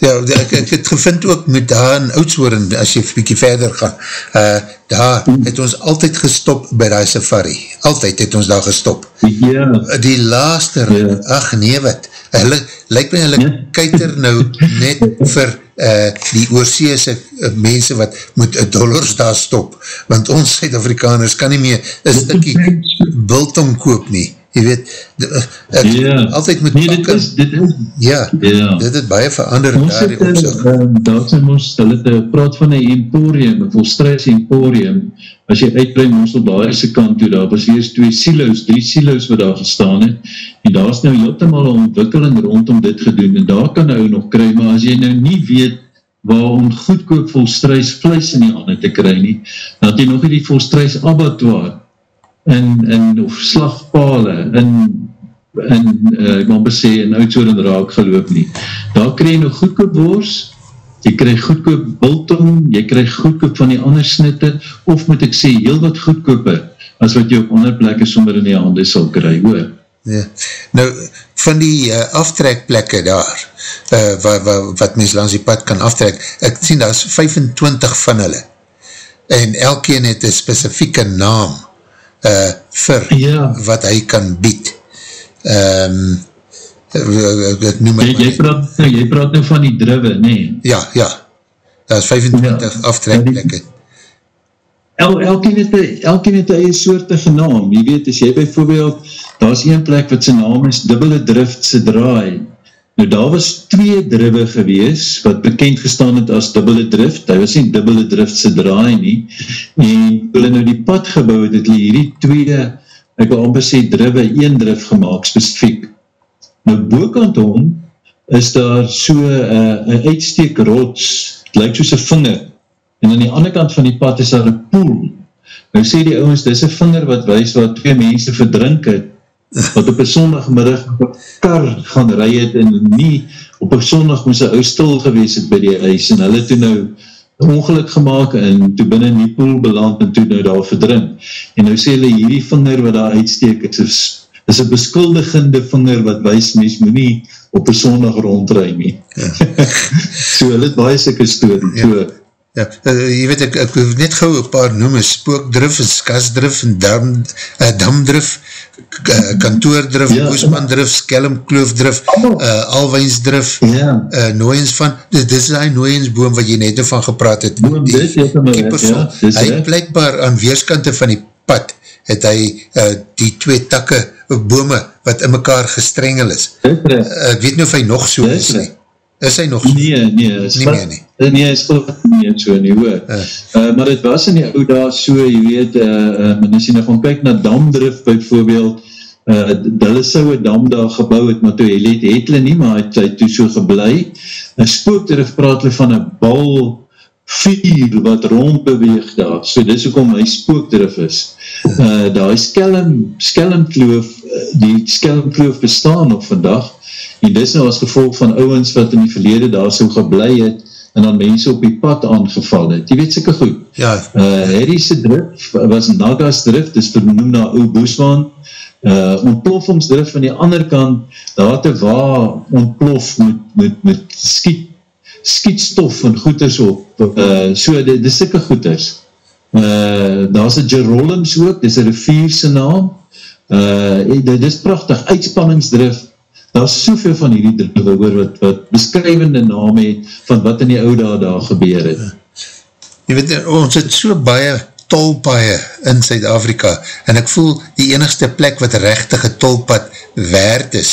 Ja, ek, ek het gevind ook met daar in Oudshoorn, as jy bykie verder gaan, uh, daar het ons altyd gestop by die safari, altyd het ons daar gestop. Ja. Die laaste, ja. ach nee wat, hulle, lyk my hulle ja. kyker nou net vir uh, die oorseese uh, mense wat moet dollars daar stop, want ons Suid-Afrikaners kan nie meer een stikkie bultong koop nie jy weet, eh, ek ja. altyd moet nee, dit is, dit is, ja, ja, dit het baie verander ons daar die opzicht. Uh, daar sê ons, hulle het uh, praat van een emporium, een volstress emporium, as jy uitbreid ons op daar is kant toe, daar was eerst twee silo's, drie silo's wat daar gestaan het, en daar is nou heeltemaal ontwikkeling rondom dit gedoen, en daar kan nou nog kry, maar as jy nou nie weet, waar om goedkoop volstress vlees in die handen te kry nie, dan het jy nog die volstress abattoir, in, in of slagpale, in in, uh, ek moet sê, in oudsoor en raak geloop nie. Daar krij jy nog goedkoop woors, jy krijg goedkoop biltong, jy krijg goedkoop van die ander snitte, of moet ek sê, heel wat goedkoper, as wat jy op ander plekke sommer in die handen sal kry, hoor. Ja. Nou, van die uh, aftrekplekke daar, uh, wat, wat, wat mens langs die pad kan aftrek, ek sien daar is 25 van hulle, en elkeen het een specifieke naam uh, vir ja. wat hy kan bied. Um, ek noem jy, jy, praat, jy praat nou van die drive, nee? Ja, ja, daar is 25 ja. aftrekplekke. El, elkeen het elkeen het een soortige naam, jy weet, as jy bijvoorbeeld, daar is een plek wat sy naam is, dubbele drift sy draai, nou daar was twee drive gewees, wat bekend gestaan het as dubbele drift, hy was nie dubbele drift sy draai nie, en hulle nou die pad gebouw het, het hulle hierdie twee, ek wil amper sê drive, een drift gemaakt, specifiek, nou boekant om, is daar so uh, een uitsteek rots, het lyk soos een vinger, en aan die ander kant van die pad is daar een poel. Nou sê die ouwens, dit is een vinger wat wees waar twee mense verdrink het, wat op een sondagmiddag op een kar gaan rij het, en nie op een sondag moes een ou stil gewees het by die huis, en hulle toe nou ongeluk gemaakt, en toe binnen die poel beland, en toe nou daar verdrink. En nou sê hulle, hierdie vinger wat daar uitsteek, is een, is een beskuldigende vinger wat wees, mens moet nie op een sondag rondrij nie. Ja. so hulle het baie sikke story, ja. so Ja, uh, jy weet, ek, ek hoef net gauw een paar noem, spookdrif, skasdrif, dam, uh, damdrif, uh, kantoordrif, ja, boesmandrif, skelmkloofdrif, uh, alwijnsdrif, ja. uh, nooiens van, dit, dit is die nooiensboom wat jy net van gepraat het, Boom, die kiepersel, ja, hy blijkbaar aan weerskante van die pad, het hy uh, die twee takke bome wat in mekaar gestrengel is. Uh, ek weet nie of hy nog so is nie. Is hy nog so? Nee, nee, is nie meer nie. Nee, is goed nie so nie, hoor. Uh. Uh, maar het was in die oude daar so, jy weet, uh, uh, men is hier nog om kyk na damdrif, bijvoorbeeld, uh, hulle sou een dam daar gebouw het, maar toe hy leed, het hulle nie, maar het, hy toe so geblei. Een spookdrif praat hulle van een bal vier wat rondbeweeg daar, so dis ook om hy spookdrif is. Uh, daar is skelm, skelmkloof, die skelmkloof bestaan nog vandag, en dis nou as gevolg van ouwens wat in die verlede daar so geblei het, en dan mense op die pad aangeval het, jy weet sikke goed. Ja. Uh, Harryse drift was Nagas drift, dis vernoem na Ou Boesman, uh, ontploffingsdrift van die ander kant, daar te waar ontplof met, met, met skiet, skietstof en goeders op, uh, so dit is sikke goeders. Uh, daar is een Gerolims ook, dit is een rivierse naam, uh, dit is prachtig, uitspanningsdrift, daar is soveel van hierdie drive oor wat, wat beskrywende naam het van wat in die oude daar, daar gebeur het. Je weet, ons het so baie tolpaie in Zuid-Afrika en ek voel die enigste plek wat rechtige tolpad waard is,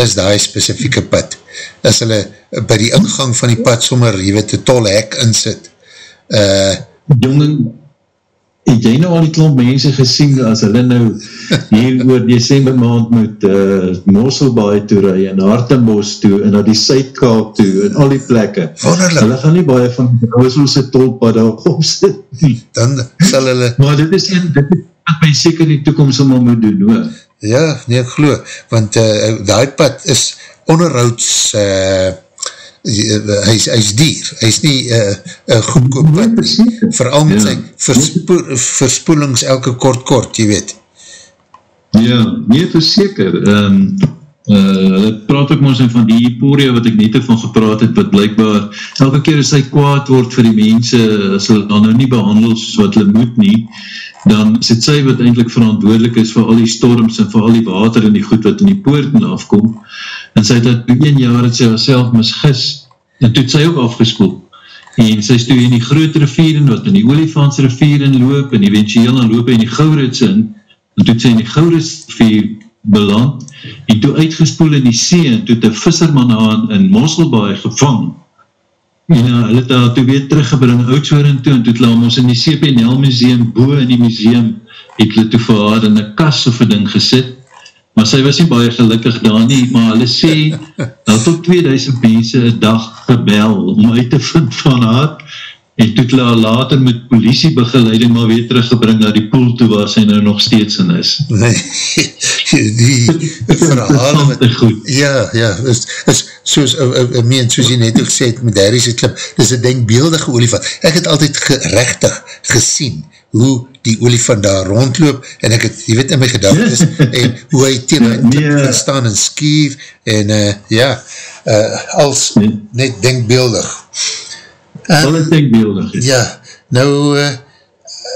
is die specifieke pad. As hulle by die ingang van die pad sommer, jy weet, die tolhek insit. Uh, Jongen, het jy nou al die klomp mense gesien as hulle nou hier oor december maand moet uh, Mosselbaai toe rui en Hartenbos toe en na die Suidkaap toe en al die plekke? Wonderlik. hulle gaan nie baie van Moselse tolpad daar opzit nie. Dan sal hulle maar dit is een dit is wat my seker die toekomst allemaal moet doen hoor. Ja, nee ek geloof want uh, die pad is onderhouds uh, hy is, hy is dier, hy is nie uh, uh, goedkoop wat nie, vooral met ja. sy verspo verspoelings elke kort kort, jy weet. Ja, nee, verseker, um, uh, praat ook ons van die hyporia wat ek net van gepraat het, wat blijkbaar, elke keer as hy kwaad word vir die mense, as hulle dan nou nie behandel soos wat hulle moet nie, dan is het sy wat eindelijk verantwoordelik is vir al die storms en vir al die water en die goed wat in die poorten afkom. En sy het dat een jaar het sy self misgis. En toe het sy ook afgespoel. En sy is toe in die groot rivieren wat in die olifants rivieren loop en eventueel dan loop in die gourits in. En toe het sy in die gourits rivier beland en toe uitgespoel in die see en toe het een visserman aan in Mosselbaai gevang. En uh, hulle het daar toe weer teruggebring oudshoor en toe, en toe het hulle ons in die CPNL museum, boe in die museum, het hulle toe vir haar in een kas of een ding gesit, maar sy was nie baie gelukkig daar nie, maar hulle sê, dat tot 2000 mense een dag gebel, om uit te vind van haar, en toe het later met politiebegeleiding maar weer teruggebring na die pool toe waar sy nou nog steeds in is. Nee, die verhalen met, ja, ja, is, is soos, uh, uh, meen, soos jy net ook sê het met Harry's klip, dis een denkbeeldige olifant. Ek het altyd gerechtig gesien hoe die olifant daar rondloop en ek het, jy weet in my gedagtes en hoe hy tegen my nee. kan staan en skief en uh, ja, uh, als nee. net denkbeeldig. Wel het denkbeeldig is. Ja, nou uh,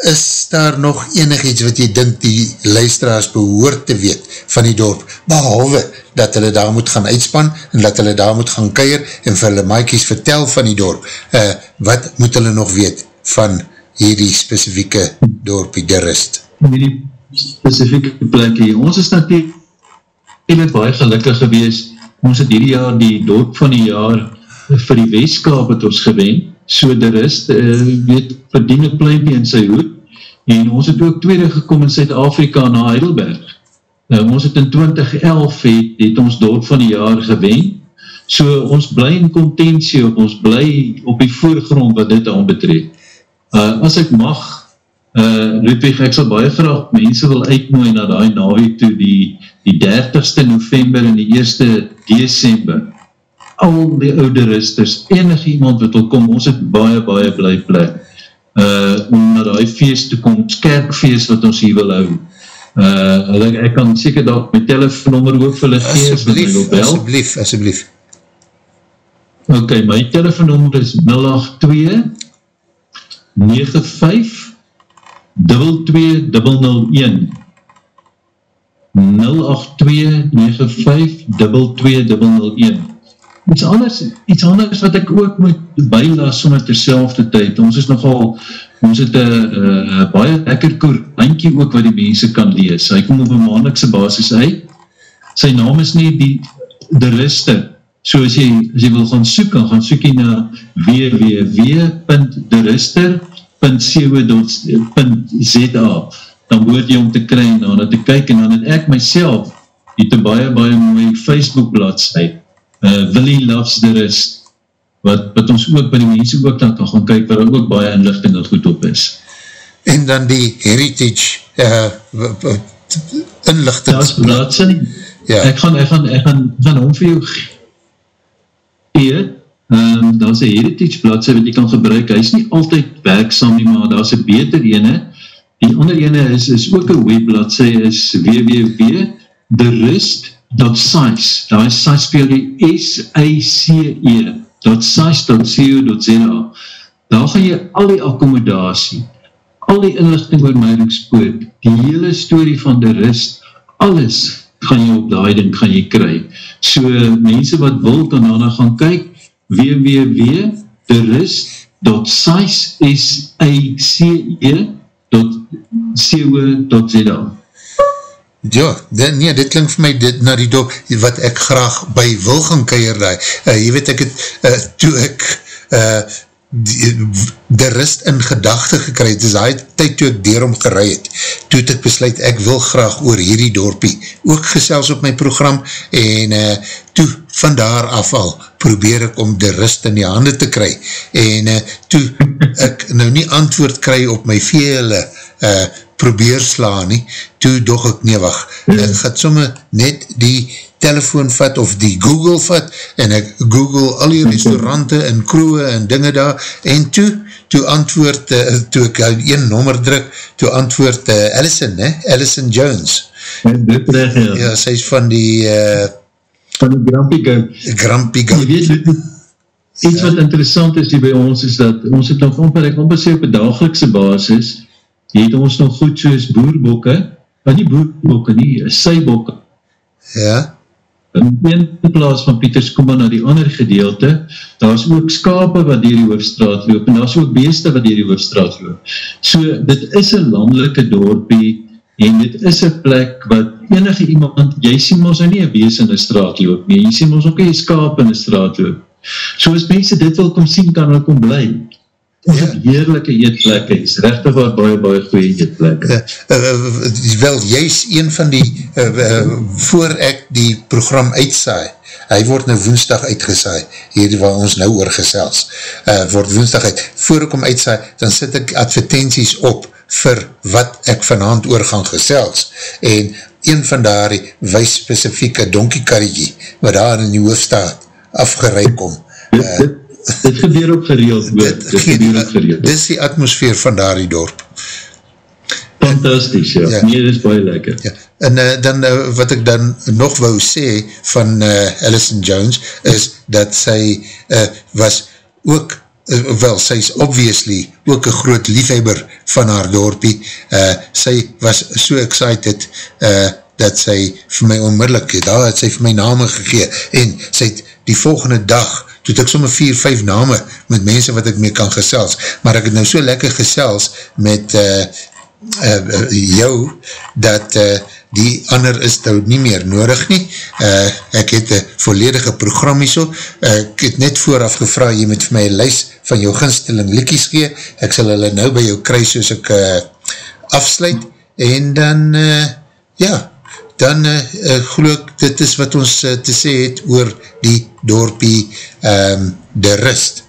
is daar nog enig iets wat jy dink die luisteraars behoort te weet van die dorp, behalwe dat hulle daar moet gaan uitspan en dat hulle daar moet gaan keir en vir hulle maaikies vertel van die dorp. Uh, wat moet hulle nog weet van hierdie specifieke dorpie de rust? Hierdie specifieke plek hier. Ons is natuurlijk baie gelukkig gewees. Ons het hierdie jaar die dorp van die jaar vir die weeskap het ons gewend so der is, uh, weet, verdien het pleintje in sy hoed, en ons het ook tweede gekom in Zuid-Afrika na Heidelberg. Nou, ons het in 2011 het, het ons dorp van die jaar gewen, so ons bly in contentie, ons bly op die voorgrond wat dit aanbetreed. Uh, as ek mag, uh, Ludwig, ek sal baie graag mense wil uitnooi na die nawe toe die, die 30ste november en die 1ste december, al die ouderisters, enig iemand wat wil kom, ons het baie, baie bly plek, uh, om na die feest te kom, kerkfeest wat ons hier wil hou. Uh, ek kan seker dat my telefoonnummer ook vir hulle gee, asjeblief, asjeblief, asjeblief. Ok, my telefoonnummer is 082 95 22001 082 95 22001 iets anders, iets anders wat ek ook moet bijlaas sonder terselfde tyd, ons is nogal, ons het een baie lekker koerantje ook wat die mense kan lees, hy kom op een maandelijkse basis uit, sy naam is nie die de lister, so as jy, as jy wil gaan soek, dan gaan soek jy na www.derister.co.za dan word jy om te kry en dan te kyk en dan het ek myself die te baie baie mooie Facebook bladzijde uh, Willie Loves the Rest, wat, wat ons ook by die mense ook dan kan gaan kyk, waar ook baie inlichting dat goed op is. En dan die Heritage uh, inlichting. Ja, as bladzij, ja. ek gaan, ek gaan, ek gaan, gaan om vir jou gee, um, daar is een Heritage bladzij wat jy kan gebruik, hy is nie altyd werkzaam nie, maar daar is een beter ene, die ander ene is, is ook een webbladzy, is www.therist.com dot size, daar is size speel die S-I-C-E dot size dot C-O dot Z-A. Daar gaan jy al die accommodatie al die inlichting oor meiringspoort die hele story van die rust alles gaan jy op die ding gaan jy kry. So mense wat wil kan daarna gaan kyk www derust dot size S-I-C-E dot C-O dot Z-A Ja, dit, nee, dit klink vir my dit na die dop, wat ek graag by wil gaan keir daai. Uh, jy weet ek het, uh, toe ek uh, die, die rust in gedachte gekry het, is hy tyd toe ek dierom gerei het, toe het ek besluit, ek wil graag oor hierdie dorpie, ook gesels op my program, en uh, toe van daar af al, probeer ek om die rust in die hande te kry, en uh, toe ek nou nie antwoord kry op my vele uh, probeer sla nie, toe dog ek nie wacht, ek gaat somme net die telefoon vat of die Google vat en ek Google al die restaurante en kroe en dinge daar. En toe, toe antwoord uh, toe ek een nommer druk, toe antwoord uh, Alison, ne? Alison Jones. Ja, ja, sy is van die uh, van die Grumpy Goat Grumpy Goat iets wat interessant is hier by ons is dat ons het nog omper, ek omper sê op een dagelikse basis het ons nog goed soos boerbokke, maar nie boerbokke nie, sybokke. Ja. In een plaas van Pieters kom na die ander gedeelte, daar is ook skape wat dier die hoofdstraat loop, en daar is ook beeste wat dier die hoofdstraat loop. So, dit is een landelike dorpie, en dit is een plek wat enige iemand, jy sien ons nou nie een beest in die straat loop nie, jy sien ons ook een skaap in die straat loop. So as mense dit wil kom sien, kan hulle kom bly. Ons het heerlijke eetplekke, is rechtig wat baie, baie goeie eetplekke. Uh, uh, wel, juist een van die, uh, uh, voor ek die program uitsaai, hy word nou woensdag uitgesaai, hier waar ons nou oorgesels, uh, word woensdag uit, voor ek om uitsaai, dan sit ek advertenties op, vir wat ek vanavond oor gaan gesels, en een van daar wees specifieke donkiekarretjie, wat daar in die hoofdstaat afgereik kom. Uh, dit gebeur ook gereeld, dit, dit gebeur ook gereeld. Dit is die atmosfeer van daar die dorp. Fantastisch, ja. ja. Nee, dit is baie lekker. Ja. En uh, dan, uh, wat ek dan nog wou sê van uh, Alison Jones, is dat sy uh, was ook, wel, sy is obviously ook een groot liefhebber van haar dorpie. Uh, sy was so excited uh, dat sy vir my onmiddellik, daar het sy vir my name gegee, en sy het die volgende dag toe het ek somme vier, vijf name met mense wat ek mee kan gesels, maar ek het nou so lekker gesels met uh, uh, jou, dat uh, die ander is nou nie meer nodig nie, uh, ek het een volledige program hier so, uh, ek het net vooraf gevra, jy moet vir my een lys van jou ginsteling likies gee, ek sal hulle nou by jou kry soos ek uh, afsluit, en dan, uh, ja, dan uh, uh, geloof dit is wat ons uh, te sê het oor die dorpie um, de rust.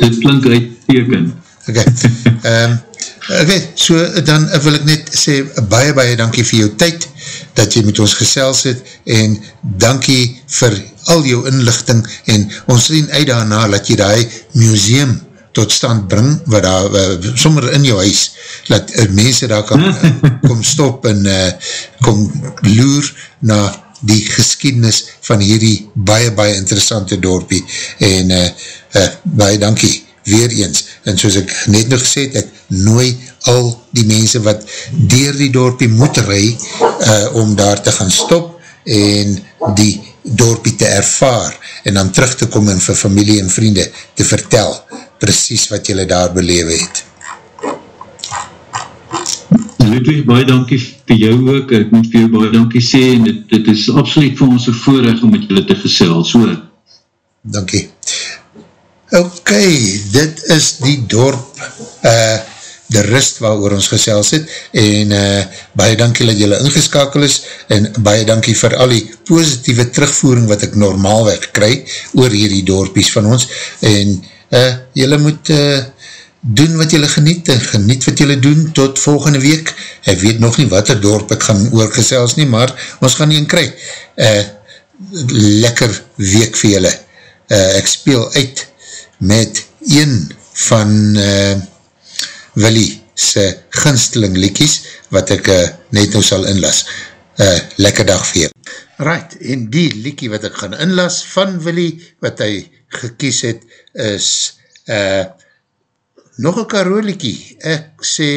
Dit klink uit teken. Ok, um, ok, so dan wil ek net sê, baie baie dankie vir jou tyd, dat jy met ons gesels het, en dankie vir al jou inlichting, en ons sien uit daarna, dat jy die museum tot stand bring, wat daar, uh, sommer in jou huis, dat uh, mense daar kan uh, kom stop en uh, kom loer na die geskiednis van hierdie baie, baie interessante dorpie. En uh, uh, baie dankie, weer eens. En soos ek net nog gesê het, ek nooi al die mense wat dier die dorpie moet rui, uh, om daar te gaan stop en die dorpie te ervaar en dan terug te kom en vir familie en vriende te vertel precies wat jylle daar belewe het. Ludwig, baie dankie vir jou ook, ek moet vir jou baie dankie sê, en dit, dit is absoluut vir ons een voorrecht om met jylle te gesel, so. Dankie. Ok, dit is die dorp, uh, de rust waar oor ons gesels het, en uh, baie dankie dat jylle ingeskakel is, en baie dankie vir al die positieve terugvoering wat ek normaalweg kry, oor hierdie dorpies van ons, en uh, jylle moet uh, doen wat jylle geniet en geniet wat jylle doen tot volgende week. Ek weet nog nie wat er dorp ek gaan oorgesels nie, maar ons gaan nie in kry. Uh, lekker week vir jylle. Uh, ek speel uit met een van uh, Willie sy ginsteling liekies wat ek uh, net nou sal inlas. Uh, lekker dag vir jy. Right, en die liekie wat ek gaan inlas van Willie, wat hy gekies het, is uh, nog een karoliekie. Ek sê,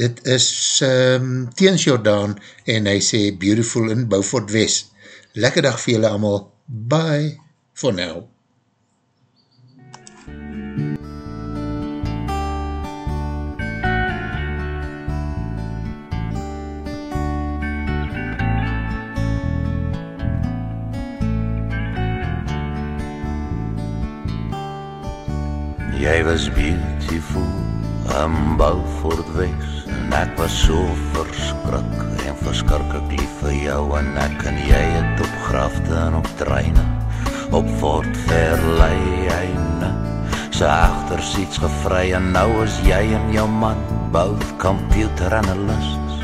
dit is um, Teens Jordaan en hy sê Beautiful in Beaufort West. Lekker dag vir julle allemaal. Bye for now. Jy was beautiful in Beaufort West En ek was so verskrik en verskrik ek lief vir jou. En ek en jy het op grafte en op treine Op Fort Fairley einde Sy achtersiets gevry en nou is jy en jou man Both computer analysts.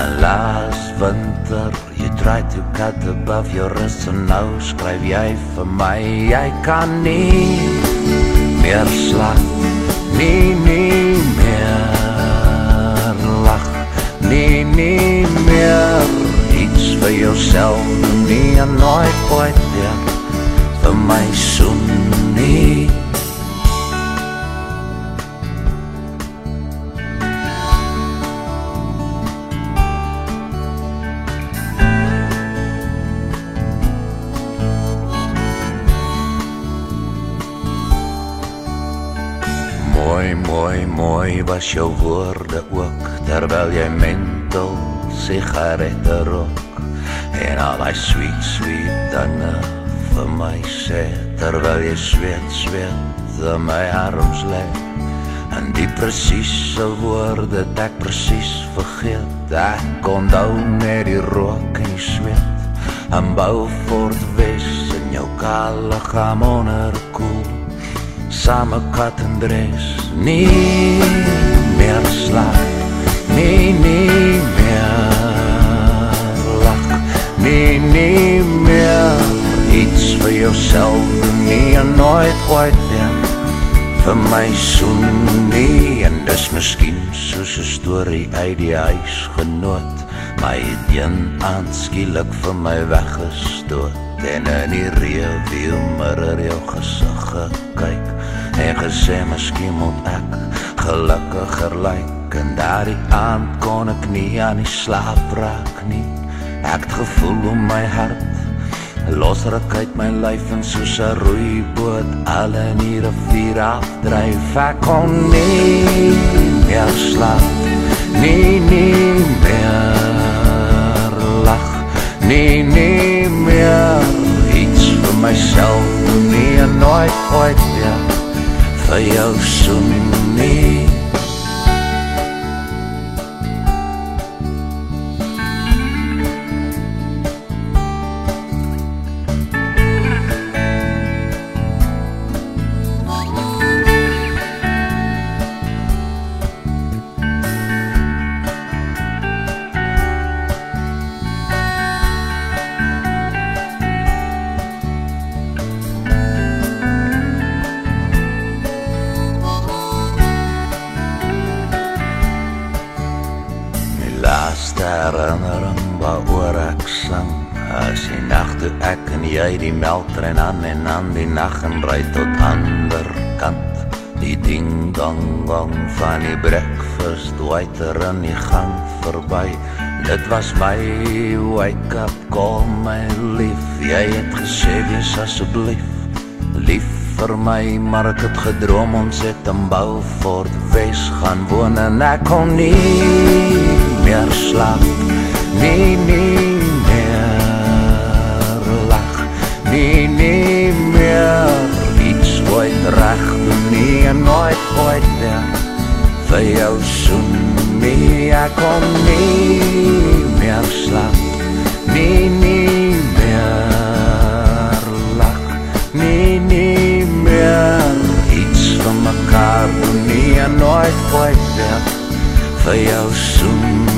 En laas winter You tried to cut above your wrist En nou skryf jy vir my Jy kan nie meer slag Nee, nee meer lach Nee, nee meer iets vir jouself Nee, en nooit ooit weer vir my soen Nee mooi was jou woorde ook terwyl jy mental sigarette rook. En al die sweet sweet dinge vir my sê terwyl jy sweet sweet in my arms lê. En die presiese woorde ek presies vergeet ek onthou net die rook en die sweet. En bou voort wes in jou kale gaan onder koel same kat en dres. Nie meer slag nie nie meer lach. Nie nie meer iets vir jouself. Doen nie en nooit ooit weer vir my soen. Nie en dis miskien soos 'n storie uit die huis genoot. My het een aanskielik vir my weggestoot en in die reëview mirror jou gesig gekyk en gesê miskien moet ek gelukkiger lyk. En daardie aand kon ek nie aan die slaap raak nie. Ek het gevoel om my hart losruk uit my lyf en soos 'n roeiboot alle in die rivier afdryf. Ek kon nie meer slaap nie nie meer nie nie meer iets vir myself nie en nooit ooit weer vir jou soen nie die melktrein aan en aan die nacht en ry tot ander kant. Die ding dong gong van die breakfast waiter in die gang verby. Dit was my wake up call my lief. Jy het gesê wees asseblief lief vir my maar ek het gedroom ons het in Beaufort Wes gaan woon en ek kon nie meer slaap nie nie nie nie meer. Iets ooit reg doen nie en nooit ooit weer. Vir jou soen nie ek kon nie meer slaap. Nie nie meer lach. Nie nie meer iets van mekaar doen nie en nooit ooit weer. Vir jou soen